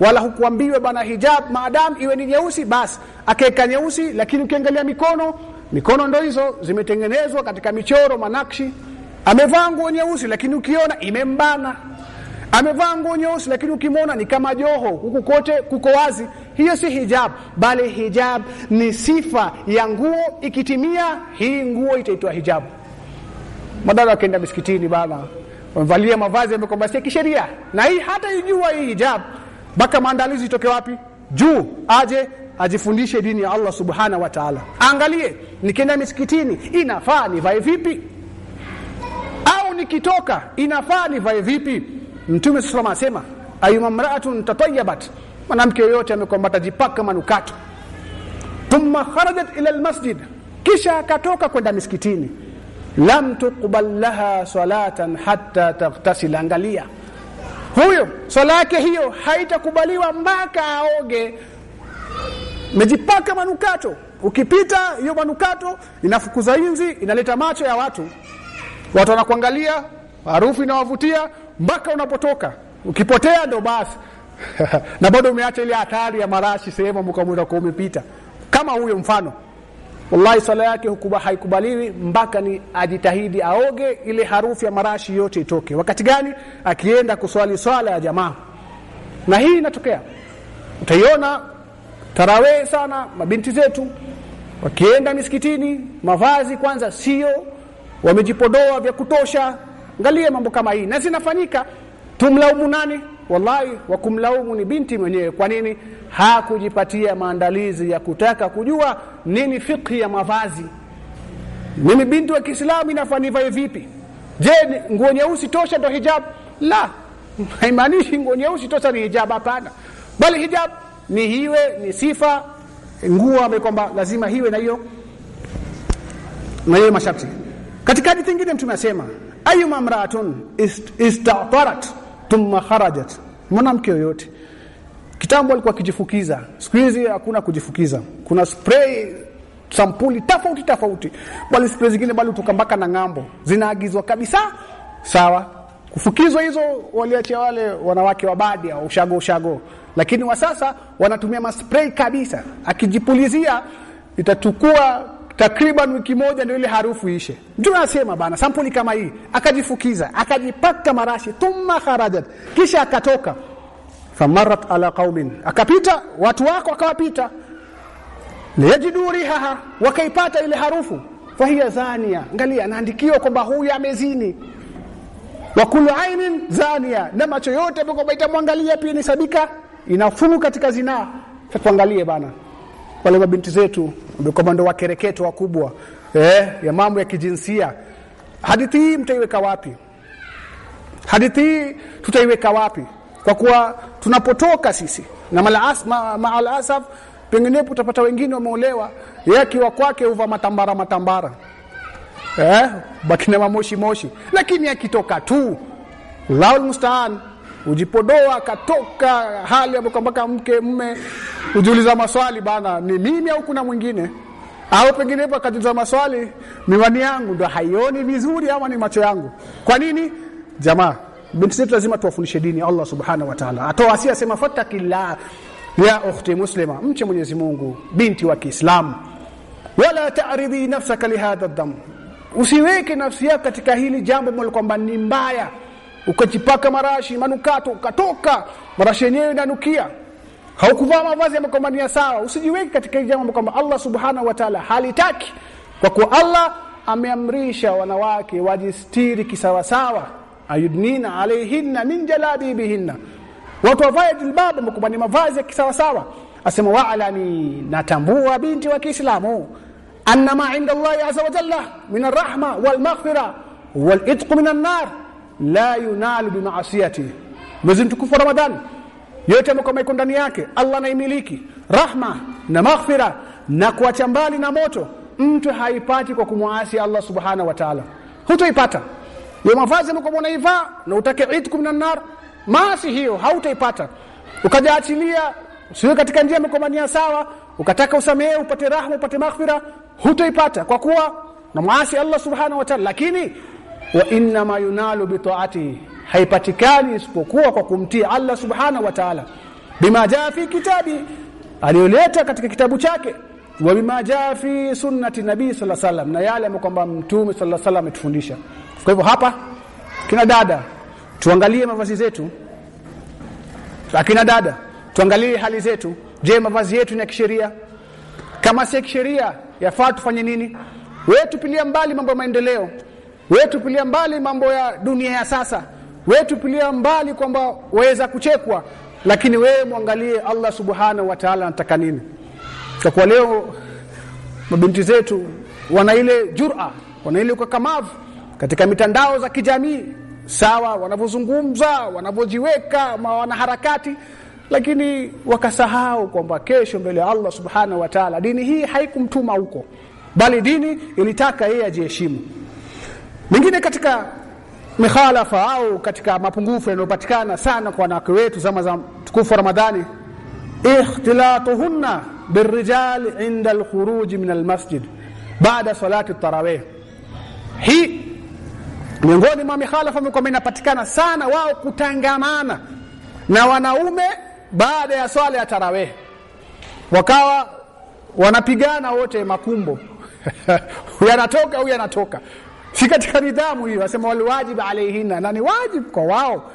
A: Wala hukuambiwa bana hijab maadamu iwe ni nyeusi basi. Akaeka nyeusi lakini ukiangalia mikono mikono ndo hizo zimetengenezwa katika michoro manakshi. Amevaa nguo nyeusi lakini ukiona imembana. Amevaa nguo nyeusi lakini ukimwona ni kama joho. Huku kote kuko wazi. Hiyo si hijab bali hijab ni sifa ya nguo. Ikitimia hii nguo itaitwa hijab. Madada wakaenda misikitini bana wamevalia mavazi yamekwamba si kisheria. Na hii hata ijua hii hijab. Mpaka maandalizi itoke wapi? Juu aje ajifundishe dini ya Allah subhana wa ta'ala. Angalie nikienda misikitini inafaa nivae vipi? Au nikitoka inafaa nivae vipi? Mtume sallallahu asema ayuma mra'atun tatayyabat. Mwanamke yoyote amekwamba tajipaka manukato. Thumma kharajat ila almasjid. Kisha akatoka kwenda misikitini. Lam tuqbal laha salatan hatta taghtasila angalia. Huyo swala yake hiyo haitakubaliwa mpaka aoge mejipaka manukato. Ukipita hiyo manukato inafukuza inzi inaleta macho ya watu. Watu wanakuangalia harufu inawavutia mpaka unapotoka. Ukipotea ndo basi. (laughs) Na bado umeacha ile hatari ya marashi sehemu mkamwenda kwa umepita. Kama huyo mfano. Wallahi sala yake hukuba haikubaliwi mpaka ni ajitahidi aoge ile harufu ya marashi yote itoke. Wakati gani? Akienda kuswali swala ya jamaa. Na hii inatokea. Utaiona tarawee sana mabinti zetu wakienda misikitini mavazi kwanza sio wamejipodoa vya kutosha. Angalie mambo kama hii. Na zinafanyika. Tumlaumu nani? Wallahi wa kumlaumu ni binti mwenyewe. Kwa nini? Hakujipatia maandalizi ya kutaka kujua nini fikhi ya mavazi. Mimi binti wa Kiislamu inafaa vipi? Je nguo nyeusi tosha ndo hijab? La (laughs) haimaanishi nguo nyeusi tosha ni hijab hapana. Bali hijab ni hiwe ni sifa nguo ambayo kwamba lazima hiwe na hiyo na hiyo masharti. Katika hadithi nyingine mtume asema ayuma mraatun istatarat thumma kharajat. Mwanamke yoyote kitambo alikuwa kijifukiza siku hizi hakuna kujifukiza. Kuna spray sampuli tofauti tofauti bali spray zingine bali tukambaka na ng'ambo zinaagizwa kabisa sawa. Kufukizwa hizo waliachia wale wanawake wa badia ushago ushago lakini wa sasa wanatumia maspray kabisa. Akijipulizia itachukua takriban wiki moja ndio ile harufu ishe mtume anasema bana sampuli kama hii. Akajifukiza akajipaka marashi thumma kharajat. Kisha akatoka. Famarat ala qaumin. Akapita watu wako akawapita liyajidu rihaha. Wakaipata ile harufu. Fahiya zania angalia anaandikiwa kwamba huyu amezini. Wa kullu ainin zania na macho yote kwamba itamwangalia pia ni sabika inafumu katika zinaa. Tuangalie bana. Wale mabinti zetu kwamba ndo wakereketo wakubwa eh, ya mambo ya kijinsia. Hadithi hii mtaiweka wapi? Hadithi hii tutaiweka wapi? Kwa kuwa tunapotoka sisi na maalasaf ma, ma penginepo utapata wengine wameolewa yeye akiwa kwake uva matambara matambara. Eh bakina moshi moshi. Lakini akitoka tu laul mustaan ujipodoa katoka hali ambayo mpaka mke mme ujiuliza maswali bana ni mimi au kuna mwingine? Au pengine hapo akajiuliza maswali miwani yangu ndo haioni vizuri ama ni macho yangu? Kwa nini? Jamaa binti zetu lazima tuwafundishe dini Allah subhanahu wa ta'ala. Atoa asia sema fatakillah ya ukhti muslima. Mche Mwenyezi Mungu binti wa Kiislamu. Wala ta'ridi nafsaka lihadha dam. Usiweke nafsi yako katika hili jambo kwamba ni mbaya ukajipaka marashi manukato ukatoka marashi yenyewe inanukia. Haukuvaa mavazi ya kwamba sawa. Usijiweke katika jambo kwamba Allah subhanahu wa ta'ala halitaki. Kwa kuwa Allah ameamrisha wanawake wajistiri kisawasawa. Ayudnina alaihinna min jalabibihinna. Watu wavae jilbab ambapo ni mavazi ya kisawasawa. Asema waalani natambua binti wa Kiislamu. Anna ma inda Allah azza wa jalla min arrahma wal maghfira wal itq min an-nar la yunalu bi maasiyati. Mwezi mtukufu Ramadhani. Yote ambayo iko ndani yake. Allah anaimiliki. Rahma na maghfira na kuacha mbali na moto. Mtu haipati kwa kumwasi Allah subhanahu wa ta'ala. Hutoipata hiyo mavazi ambayo unaivaa na utake itq min an-nar maasi hiyo hautaipata. Ukajaachilia sio katika njia mkomania sawa ukataka usamehe upate rahma upate maghfira hutoipata kwa kuwa na maasi Allah subhanahu wa ta'ala. Lakini wa inna ma yunalu bi ta'atihi haipatikani isipokuwa kwa kumtii Allah subhanahu wa ta'ala. Bima jaa fi kitabi aliyoleta katika kitabu chake. Wa bima jaa fi sunnati nabii sallallahu alaihi wasallam na yale kwamba mtume sallallahu alaihi wasallam ametufundisha. Kwa hivyo hapa kina dada tuangalie mavazi zetu. Akina dada tuangalie hali zetu. Je mavazi yetu ni ya kisheria? Kama si kisheria yafaa tufanye nini? Wewe tupilia mbali mambo ya maendeleo wewe tupilia mbali mambo ya dunia ya sasa. Wewe tupilia mbali kwamba waweza kuchekwa. Lakini wewe mwangalie Allah subhanahu wa ta'ala anataka nini. Kwa kuwa leo mabinti zetu wana ile jura wana ile ukakamavu katika mitandao za kijamii. Sawa wanavyozungumza wanavyojiweka wanaharakati. Lakini wakasahau kwamba kesho mbele ya Allah subhanahu wa ta'ala dini hii haikumtuma huko. Bali dini ilitaka yeye ajiheshimu mingine katika mikhalafa au katika mapungufu yanayopatikana sana kwa wanawake wetu zama za tukufu Ramadhani ikhtilatuhunna birrijal inda alkhuruj min almasjid baada salati tarawih. Hii miongoni mwa mikhalafa ambayo inapatikana sana wao kutangamana na wanaume baada ya swala ya tarawih. Wakawa wanapigana wote makumbo. (laughs) Huyu anatoka huyu anatoka si katika nidhamu hiyo asema walwajib alayhinna na ni wajib kwa wao.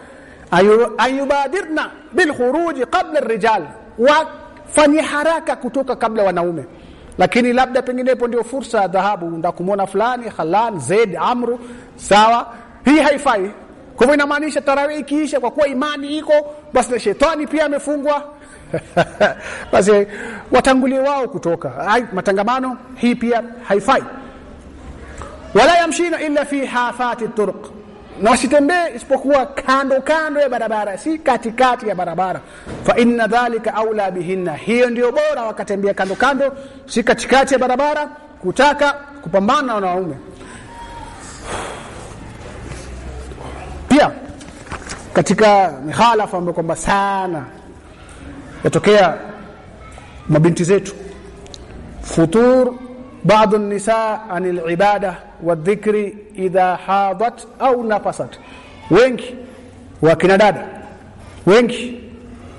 A: Ayubadirna bilkhuruji qabla rijal wafanye haraka kutoka kabla wanaume. Lakini labda penginepo ndio fursa ya dhahabu nda kumwona fulani Khalan zaid amru sawa? Hii haifai. Kwa hivyo inamaanisha tarawih ikiisha kwa kuwa imani iko basi na shetani pia amefungwa. (laughs) Basi watangulie wao kutoka. Hai, matangamano hii pia haifai wala yamshina illa fi hafati turuq na wasitembee isipokuwa kando kando ya barabara si katikati ya barabara. Fa inna dhalika aula bihinna. Hiyo ndio bora wakatembea kando kando si katikati ya barabara kutaka kupambana na wanaume. Pia katika mihalafa ambayo kwamba sana yatokea mabinti zetu. Futur بعض النساء عن العبادة والذكر إذا حاضت أو نفست wengi wakina dada wengi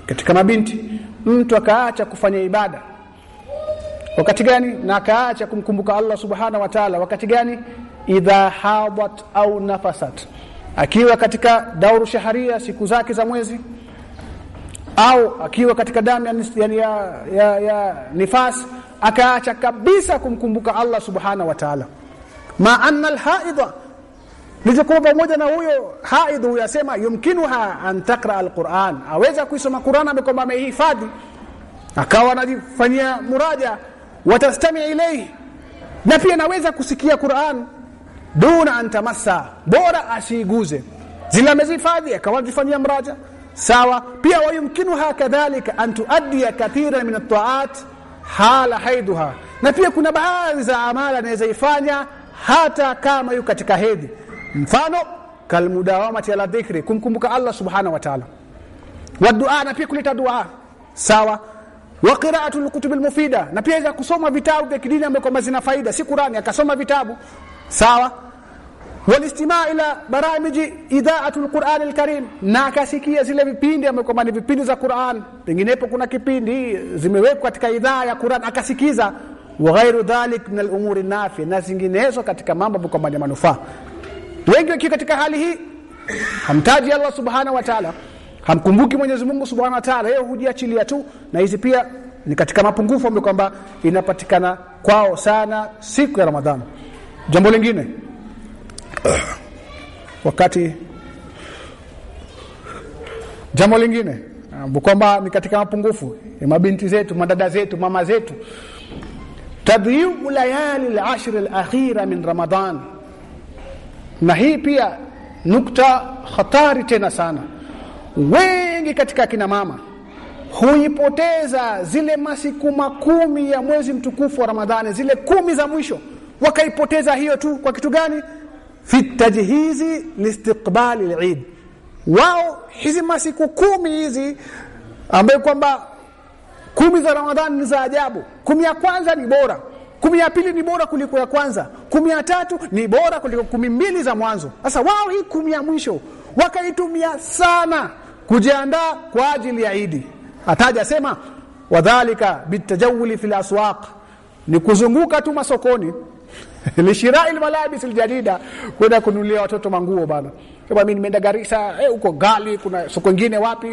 A: katika mabinti mtu akaacha kufanya ibada wakati gani na akaacha kumkumbuka Allah subhana wa ta'ala wakati gani idha hadat au nafasat akiwa katika dauru shaharia siku zake za mwezi au akiwa katika damu ya, ya, ya, ya, ya nifas akaacha kabisa kumkumbuka Allah subhana wa ta'ala. Ma anna alhaidha lichokuwa pamoja na huyo haidhu yasema yumkinuha an taqra alquran aweza kuisoma Qur'an amekwamba amehifadhi akawa anajifanyia muraja watastami ilayhi na pia naweza kusikia Qur'an duna antamassa bora asiguze. Zile amezihifadhi akawa anajifanyia muraja. Sawa pia wayumkinuha kadhalika an tuaddi kathiran min at-ta'at hala haidha na pia kuna baadhi za amala anaweza ifanya hata kama yuko katika hedhi. Mfano kalmudawamati ala dhikri kumkumbuka Allah subhanahu wa ta'ala. Wa dua na pia kuleta dua. Sawa. Wa qira'atu alkutub almufida na pia kusoma vitabu vya kidini ambavyo kwamba zina faida. Si Qur'ani akasoma vitabu. Sawa walistimaa ila baramiji اذاعه القران الكريم na zile vipindi ambavyo kwamba vipindi za quran. Penginepo kuna kipindi zimewekwa katika idhaa ya quran akasikiza waghairu dhalik min alumuri nafi na zinginezo katika mambo ambayo kwamba manufaa. Wengi wakiwa katika hali hii hamtaji allah subhanahu wa taala hamkumbuki mwenyezi mungu subhanahu wa taala yeye hujiachilia tu. Na hizi pia ni katika mapungufu ambayo kwamba inapatikana kwao sana siku ya ramadhani. Jambo lingine (clears throat) wakati jambo lingine ambapo kwamba ni katika mapungufu ya mabinti zetu madada zetu mama zetu. Tadhiu layali lashr lakhira min ramadan. Na hii pia nukta hatari tena sana. Wengi katika kina mama huipoteza zile masiku makumi ya mwezi mtukufu wa ramadhani zile kumi za mwisho wakaipoteza hiyo tu kwa kitu gani fi tajhizi liistiqbali lid wao hizi masiku kumi hizi ambaye kwamba kumi za ramadhani ni za ajabu. Kumi ya kwanza ni bora. Kumi ya pili ni bora kuliko ya kwanza. Kumi ya tatu ni bora kuliko kumi mbili za mwanzo. Sasa wao hii kumi ya mwisho wakaitumia sana kujiandaa kwa ajili ya idi ataja sema wadhalika bitajawuli fil aswaq. Ni kuzunguka tu masokoni (laughs) lishirai lmalabis ljadida kwenda kununulia watoto manguo bana. Kama mimi nimeenda Garissa eh, huko Gali kuna soko ingine wapi?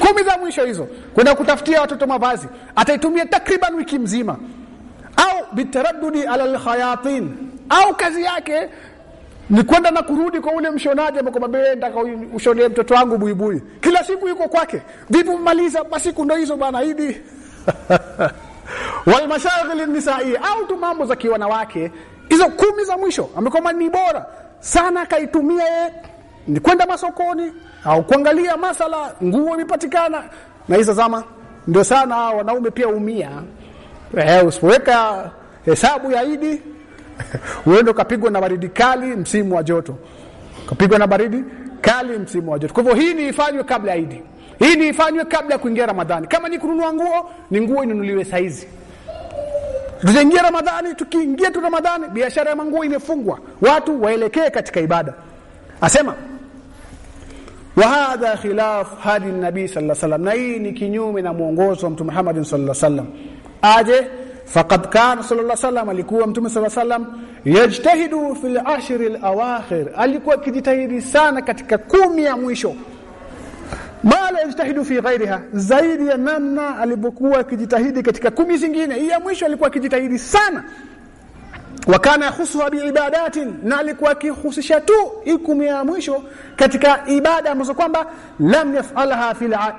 A: Kumi za mwisho hizo. Kwenda kutafutia watoto mavazi. Ataitumia takriban wiki mzima. Au bitaraddudi ala alkhayatin. Au kazi yake ni kwenda na kurudi kwa ule mshonaji ambaye kwamba nataka ushonie mtoto wangu buibui. Kila siku yuko kwake. Vipi mmaliza? Masiku ndo hizo bana idi. (laughs) Walmashaghil nisai au tu mambo za kiwanawake hizo kumi za mwisho amekoma ni bora sana akaitumia yeye. Ni kwenda masokoni au kuangalia masala nguo imepatikana. Na hizo zama ndio sana wanaume pia umia eh, usipoweka hesabu ya idi (laughs) uende ukapigwa na baridi kali msimu wa joto. Kapigwa na baridi kali msimu wa joto. Kwa hivyo hii ni ifanywe kabla ya idi hii ni ifanywe kabla ya kuingia ramadhani. Kama ni kununua nguo ni nguo inunuliwe saizi tutaingia ramadhani tukiingia tu ramadhani biashara ya manguo imefungwa. Watu waelekee katika ibada. Asema wa hadha khilaf hadi nabii sallallahu alaihi wasallam na hii ni kinyume na mwongozo wa mtume Muhammad sallallahu alaihi wasallam aje faqad kana sallallahu alaihi wasallam alikuwa mtume sallallahu alaihi wasallam yajtahidu fil ashr al awakhir. Alikuwa akijitahidi sana katika kumi ya mwisho mala yajtahidu fi ghairiha. Zaidi ya namna alipokuwa akijitahidi katika kumi zingine. Hii ya mwisho alikuwa akijitahidi sana. Wakana yahusuha biibadatin na alikuwa akihusisha tu ikumi kumi ya mwisho katika ibada ambazo kwamba lam yafalha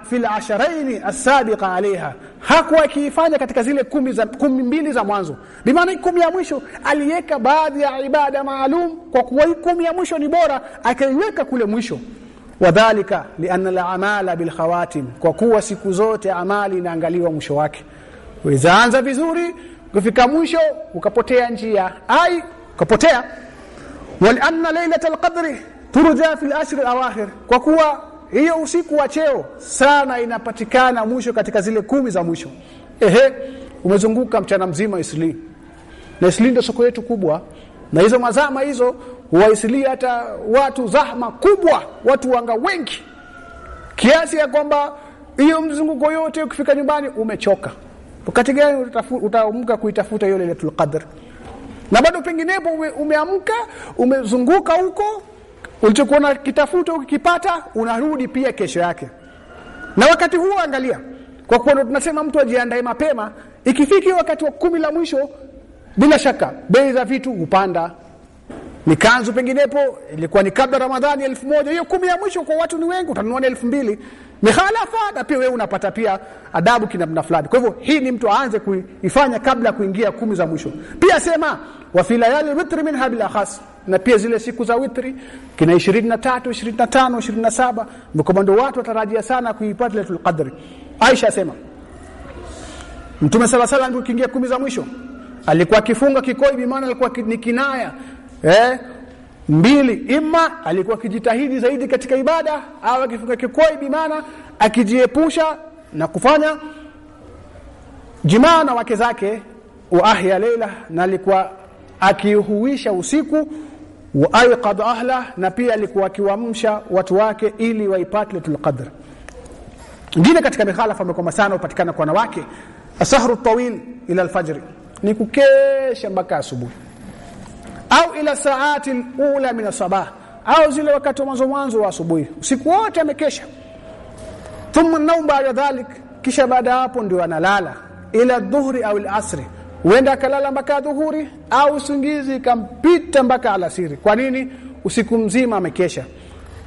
A: fil asharaini asabiqa alaiha hakuwa akiifanya katika zile kumi, za, kumi mbili za mwanzo. Bimaana kumi ya mwisho aliweka baadhi ya ibada maalum kwa kuwa ikumi kumi ya mwisho ni bora akaiweka kule mwisho wadhalika lianna lamala bilkhawatim kwa kuwa siku zote amali inaangaliwa mwisho wake. Wezaanza vizuri kufika mwisho ukapotea njia. Ai ukapotea. Walianna lailat lqadri turja fi lashri alawakhir kwa kuwa hiyo usiku wa cheo sana inapatikana mwisho katika zile kumi za mwisho. Ehe umezunguka mchana mzima isli. Na isli ndio soko yetu kubwa na hizo mazama hizo huwaisilia hata watu zahma kubwa watu wanga wengi. Kiasi ya kwamba hiyo mzunguko yote ukifika nyumbani umechoka. Wakati gani utaamka kuitafuta hiyo lailatul qadr? Na bado penginepo ume, umeamka umezunguka huko ulichokuwa kitafuta ukikipata unarudi pia kesho yake. Na wakati huo angalia kwa kuwa tunasema mtu ajiandae mapema ikifika wakati wa kumi la mwisho bila shaka bei za vitu hupanda. Mikanzu penginepo ilikuwa ni kabla ramadhani elfu moja. Hiyo kumi ya mwisho kwa watu ni wengi utanunua elfu mbili. Mikhalafa na pia wewe unapata pia adabu kinamna fulani. Kwa hivyo hii ni mtu aanze kuifanya kabla ya kuingia kumi za mwisho. Pia sema wa fi layali witri minha bila khas, na pia zile siku za witri kina 23 25 27 mkomando watu watarajia sana kuipata lailatul qadri. Aisha asema Mtume sala sala ndio kiingia kumi za mwisho alikuwa akifunga kikoi bimaana alikuwa ni kinaya. Eh mbili imma alikuwa akijitahidi zaidi katika ibada au akifunga kikoi bimaana akijiepusha na kufanya jimaa na wake zake wa ahya leila na alikuwa akihuisha usiku wa ayqad ahla na pia alikuwa akiwaamsha watu wake ili waipate Lailatul Qadr. Ngine katika mikhalafa amekoma sana upatikana kwa wanawake. Asahru tawil ila alfajr ni kukesha mpaka asubuhi. Au ila saati ula min sabah au zile wakati wa mwanzo mwanzo wa asubuhi. Usiku wote amekesha. Thumma naum baada dhalik. Kisha baada hapo ndio analala. Ila dhuhri au al-asr huenda akalala mpaka dhuhuri au usingizi kampita mpaka alasiri. Kwa nini? Usiku mzima amekesha.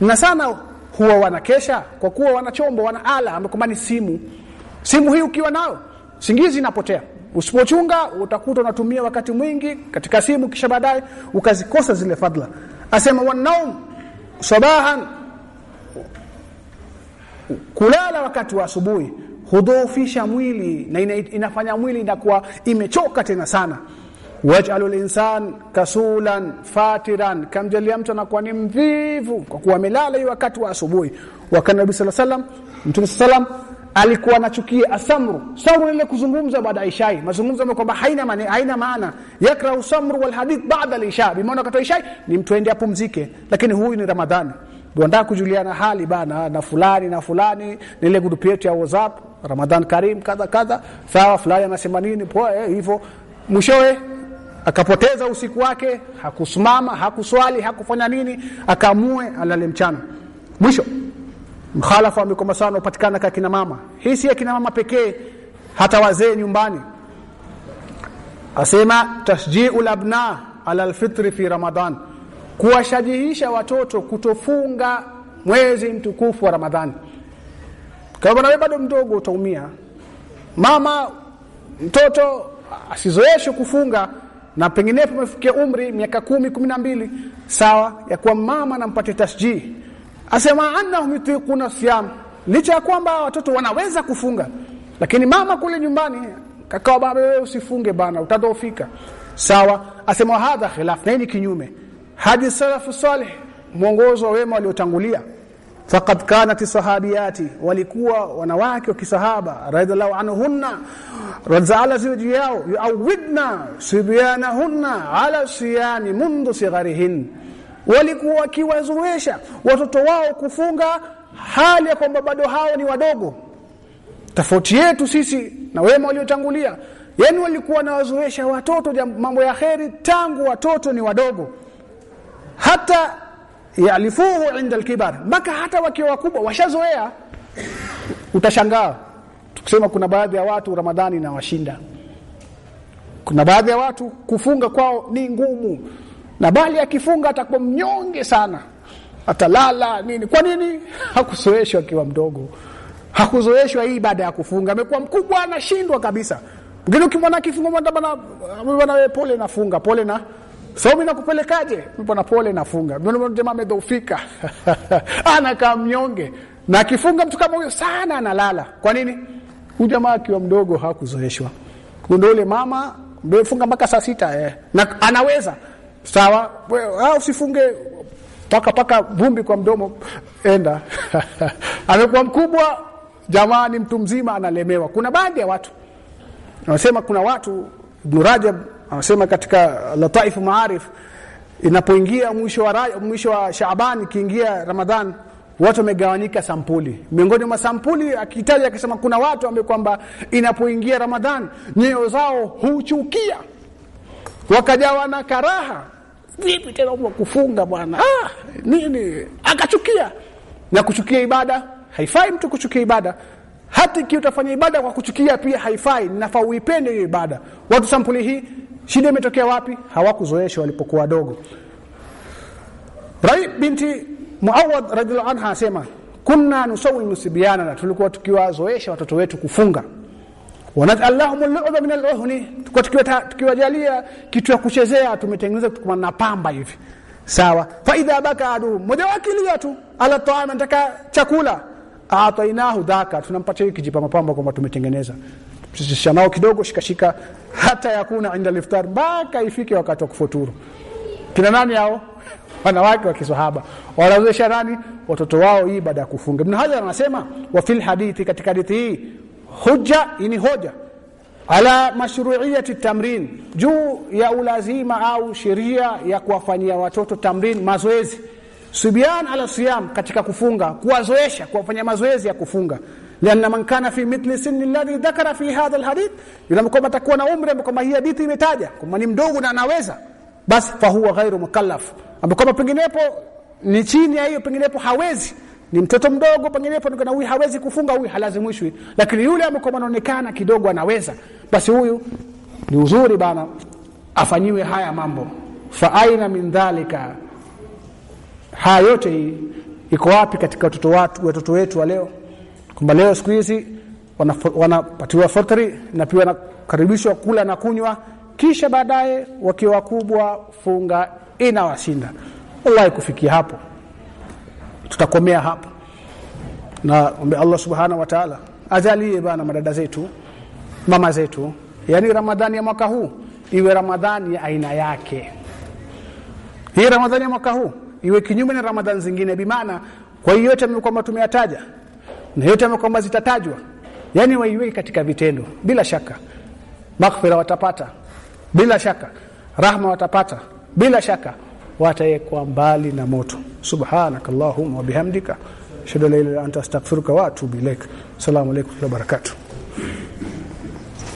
A: Na sana huwa wanakesha kwa kuwa wana chombo wana ala simu. Simu hii ukiwa nao singizi inapotea usipochunga utakuta unatumia wakati mwingi katika simu kisha baadaye ukazikosa zile fadla asema wanaum sabahan kulala wakati wa asubuhi hudhoofisha mwili na ina, inafanya mwili inakuwa imechoka tena sana. Waj'alu linsan kasulan fatiran kamjalia mtu anakuwa ni mvivu kwa kuwa amelala wakati wa asubuhi. Wakati nabii sallallahu alaihi wasallam mtume alikuwa anachukia asamru samru ile kuzungumza baada ya isha mazungumzo ambayo kwamba haina maana haina maana. Yakrahu samru wal hadith baada al isha bimaana wakati wa isha ni mtu aende apumzike. Lakini huyu ni ramadhani ndio kujuliana hali bana na fulani na fulani ile group yetu ya WhatsApp Ramadhan Karim kadha kadha. Sawa fulani anasema nini poa eh, hivyo. Mwishowe akapoteza usiku wake hakusimama hakuswali hakufanya nini akamue alale mchana. Mwisho mkhalafa wa sana upatikana kwa kina mama. Hii si kina mama pekee hata wazee nyumbani. Asema tashji'ul abna ala alfitri fi ramadan. Kuwashajihisha watoto kutofunga mwezi mtukufu wa ramadhani kama wewe bado mdogo utaumia. Mama mtoto asizoeshe kufunga na penginepo umefikia umri miaka kumi kumi na mbili sawa ya kuwa mama nampate tasjih asema annahum yutiquna siyam. Licha ya kwamba watoto wanaweza kufunga lakini mama kule nyumbani kakao baba wewe usifunge bana utadhoofika. Sawa asema hadha khilaf na ni kinyume. Hadi salafu salih mwongozo wema waliotangulia. Faqad kanat sahabiyati walikuwa wanawake wa kisahaba radhiallahu anhunna. Radzaala juu yao yuawidna sibyanahunna ala siyani mundu sigharihin walikuwa wakiwazoesha watoto wao kufunga hali ya kwamba bado hao ni wadogo. Tofauti yetu sisi na wema waliotangulia yani walikuwa wanawazoesha watoto mambo ya kheri tangu watoto ni wadogo. Hata yalifuhu inda alkibar mpaka hata wakiwa wakubwa washazoea. Utashangaa tukisema kuna baadhi ya watu ramadhani na washinda kuna baadhi ya watu kufunga kwao ni ngumu na bali akifunga atakuwa mnyonge sana atalala nini kwa nini (laughs) hakuzoeshwa akiwa mdogo hakuzoeshwa hii baada ya kufunga amekuwa mkubwa anashindwa kabisa mwingine ukimwona akifunga bana bana pole nafunga pole na Somi na kupelekaje? Mbona pole nafunga. Jamaa amedhoofika. (laughs) Anakaa mnyonge. Na akifunga mtu kama huyo sana analala. Kwa nini? Huyu jamaa akiwa mdogo hakuzoeshwa. Ndio yule mama mbefunga mpaka saa sita eh. Na anaweza. Sawa? Usifunge paka paka vumbi kwa mdomo enda. (laughs) Amekuwa mkubwa jamani mtu mzima analemewa. Kuna baadhi ya watu anasema kuna watu Ibn Rajab anasema katika Lataif Maarif inapoingia mwisho wa mwisho wa Shaaban ikiingia Ramadhan watu wamegawanyika sampuli miongoni mwa sampuli akitaja akisema kuna watu ambao kwamba inapoingia Ramadhan nyoyo zao huchukia wakajawa na karaha. Vipi tena kufunga bwana? Ah nini? Akachukia. Na kuchukia ibada? Haifai mtu kuchukia ibada. Hata ikiwa utafanya ibada kwa kuchukia pia haifai. Nafaa uipende hiyo ibada. Watu sampuli hii shida imetokea wapi? Hawakuzoeshwa walipokuwa wadogo. Rai binti Muawad radhiallahu anha asema kunna nusawimu sibyana tulikuwa tukiwazoesha watoto wetu kufunga wanaj'alahum al-lu'ba min al-uhni. Tukiwajalia kitu ya kuchezea tumetengeneza kutokana na pamba hivi. Sawa? Fa idha baka adu moja wakilia tu ala taama nataka chakula atainahu dhaka. Tunampatia hiki kijipa mapamba kwamba tumetengeneza. Shanao nao kidogo shikashika hata yakuna inda liftar mpaka ifike wakati wa kufuturu. Kina nani hao? (laughs) Wanawake wa kiswahaba. Wanawezesha nani? Watoto wao hii baada ya kufunga. Ibn hajar anasema wa fil hadithi katika hadithi hii hujja ini hoja. Ala mashru'iyati tamrin. Juu ya ulazima au sheria ya kuwafanyia watoto tamrin mazoezi. Subyan ala siyam katika kufunga kuwazoesha kuwafanyia mazoezi ya kufunga. Lianna man kana fi mithli sinni alladhi dhakara fi hadha alhadith. Yule kwamba atakuwa na umri kama hii hadithi imetaja kama ni mdogo na anaweza. Basi fa huwa ghairu mukallaf. Ambapo penginepo ni chini ya hiyo penginepo hawezi ni mtoto mdogo penginepo na huyu hawezi kufunga huyu halazimishwi. Lakini yule amekuwa anaonekana kidogo anaweza. Basi huyu ni uzuri bana afanyiwe haya mambo. Fa aina min dhalika haya yote iko wapi katika watoto watu watoto wetu wa leo? Kwamba leo siku hizi wanapatiwa wana na pia wanakaribishwa kula na kunywa kisha baadaye wakiwa wakubwa funga inawashinda. Wallahi kufikia hapo tutakomea hapa na ombe Allah subhanahu wa ta'ala ajalie bana madada zetu mama zetu. Yani ramadhani ya mwaka huu iwe ramadhani ya aina yake. Hii ramadhani ya mwaka huu iwe kinyume na ramadhani zingine. Bimaana kwa hiyo yote kwamba tumeyataja na yote kwamba zitatajwa. Yani waiweke katika vitendo bila shaka. Maghfira watapata bila shaka. Rahma watapata bila shaka watawekwa mbali na moto. Subhanakallahumma wa bihamdika. Ashhadu an la ilaha illa anta astaghfiruka wa atubu ilaik assalamu alaykum wa barakatuh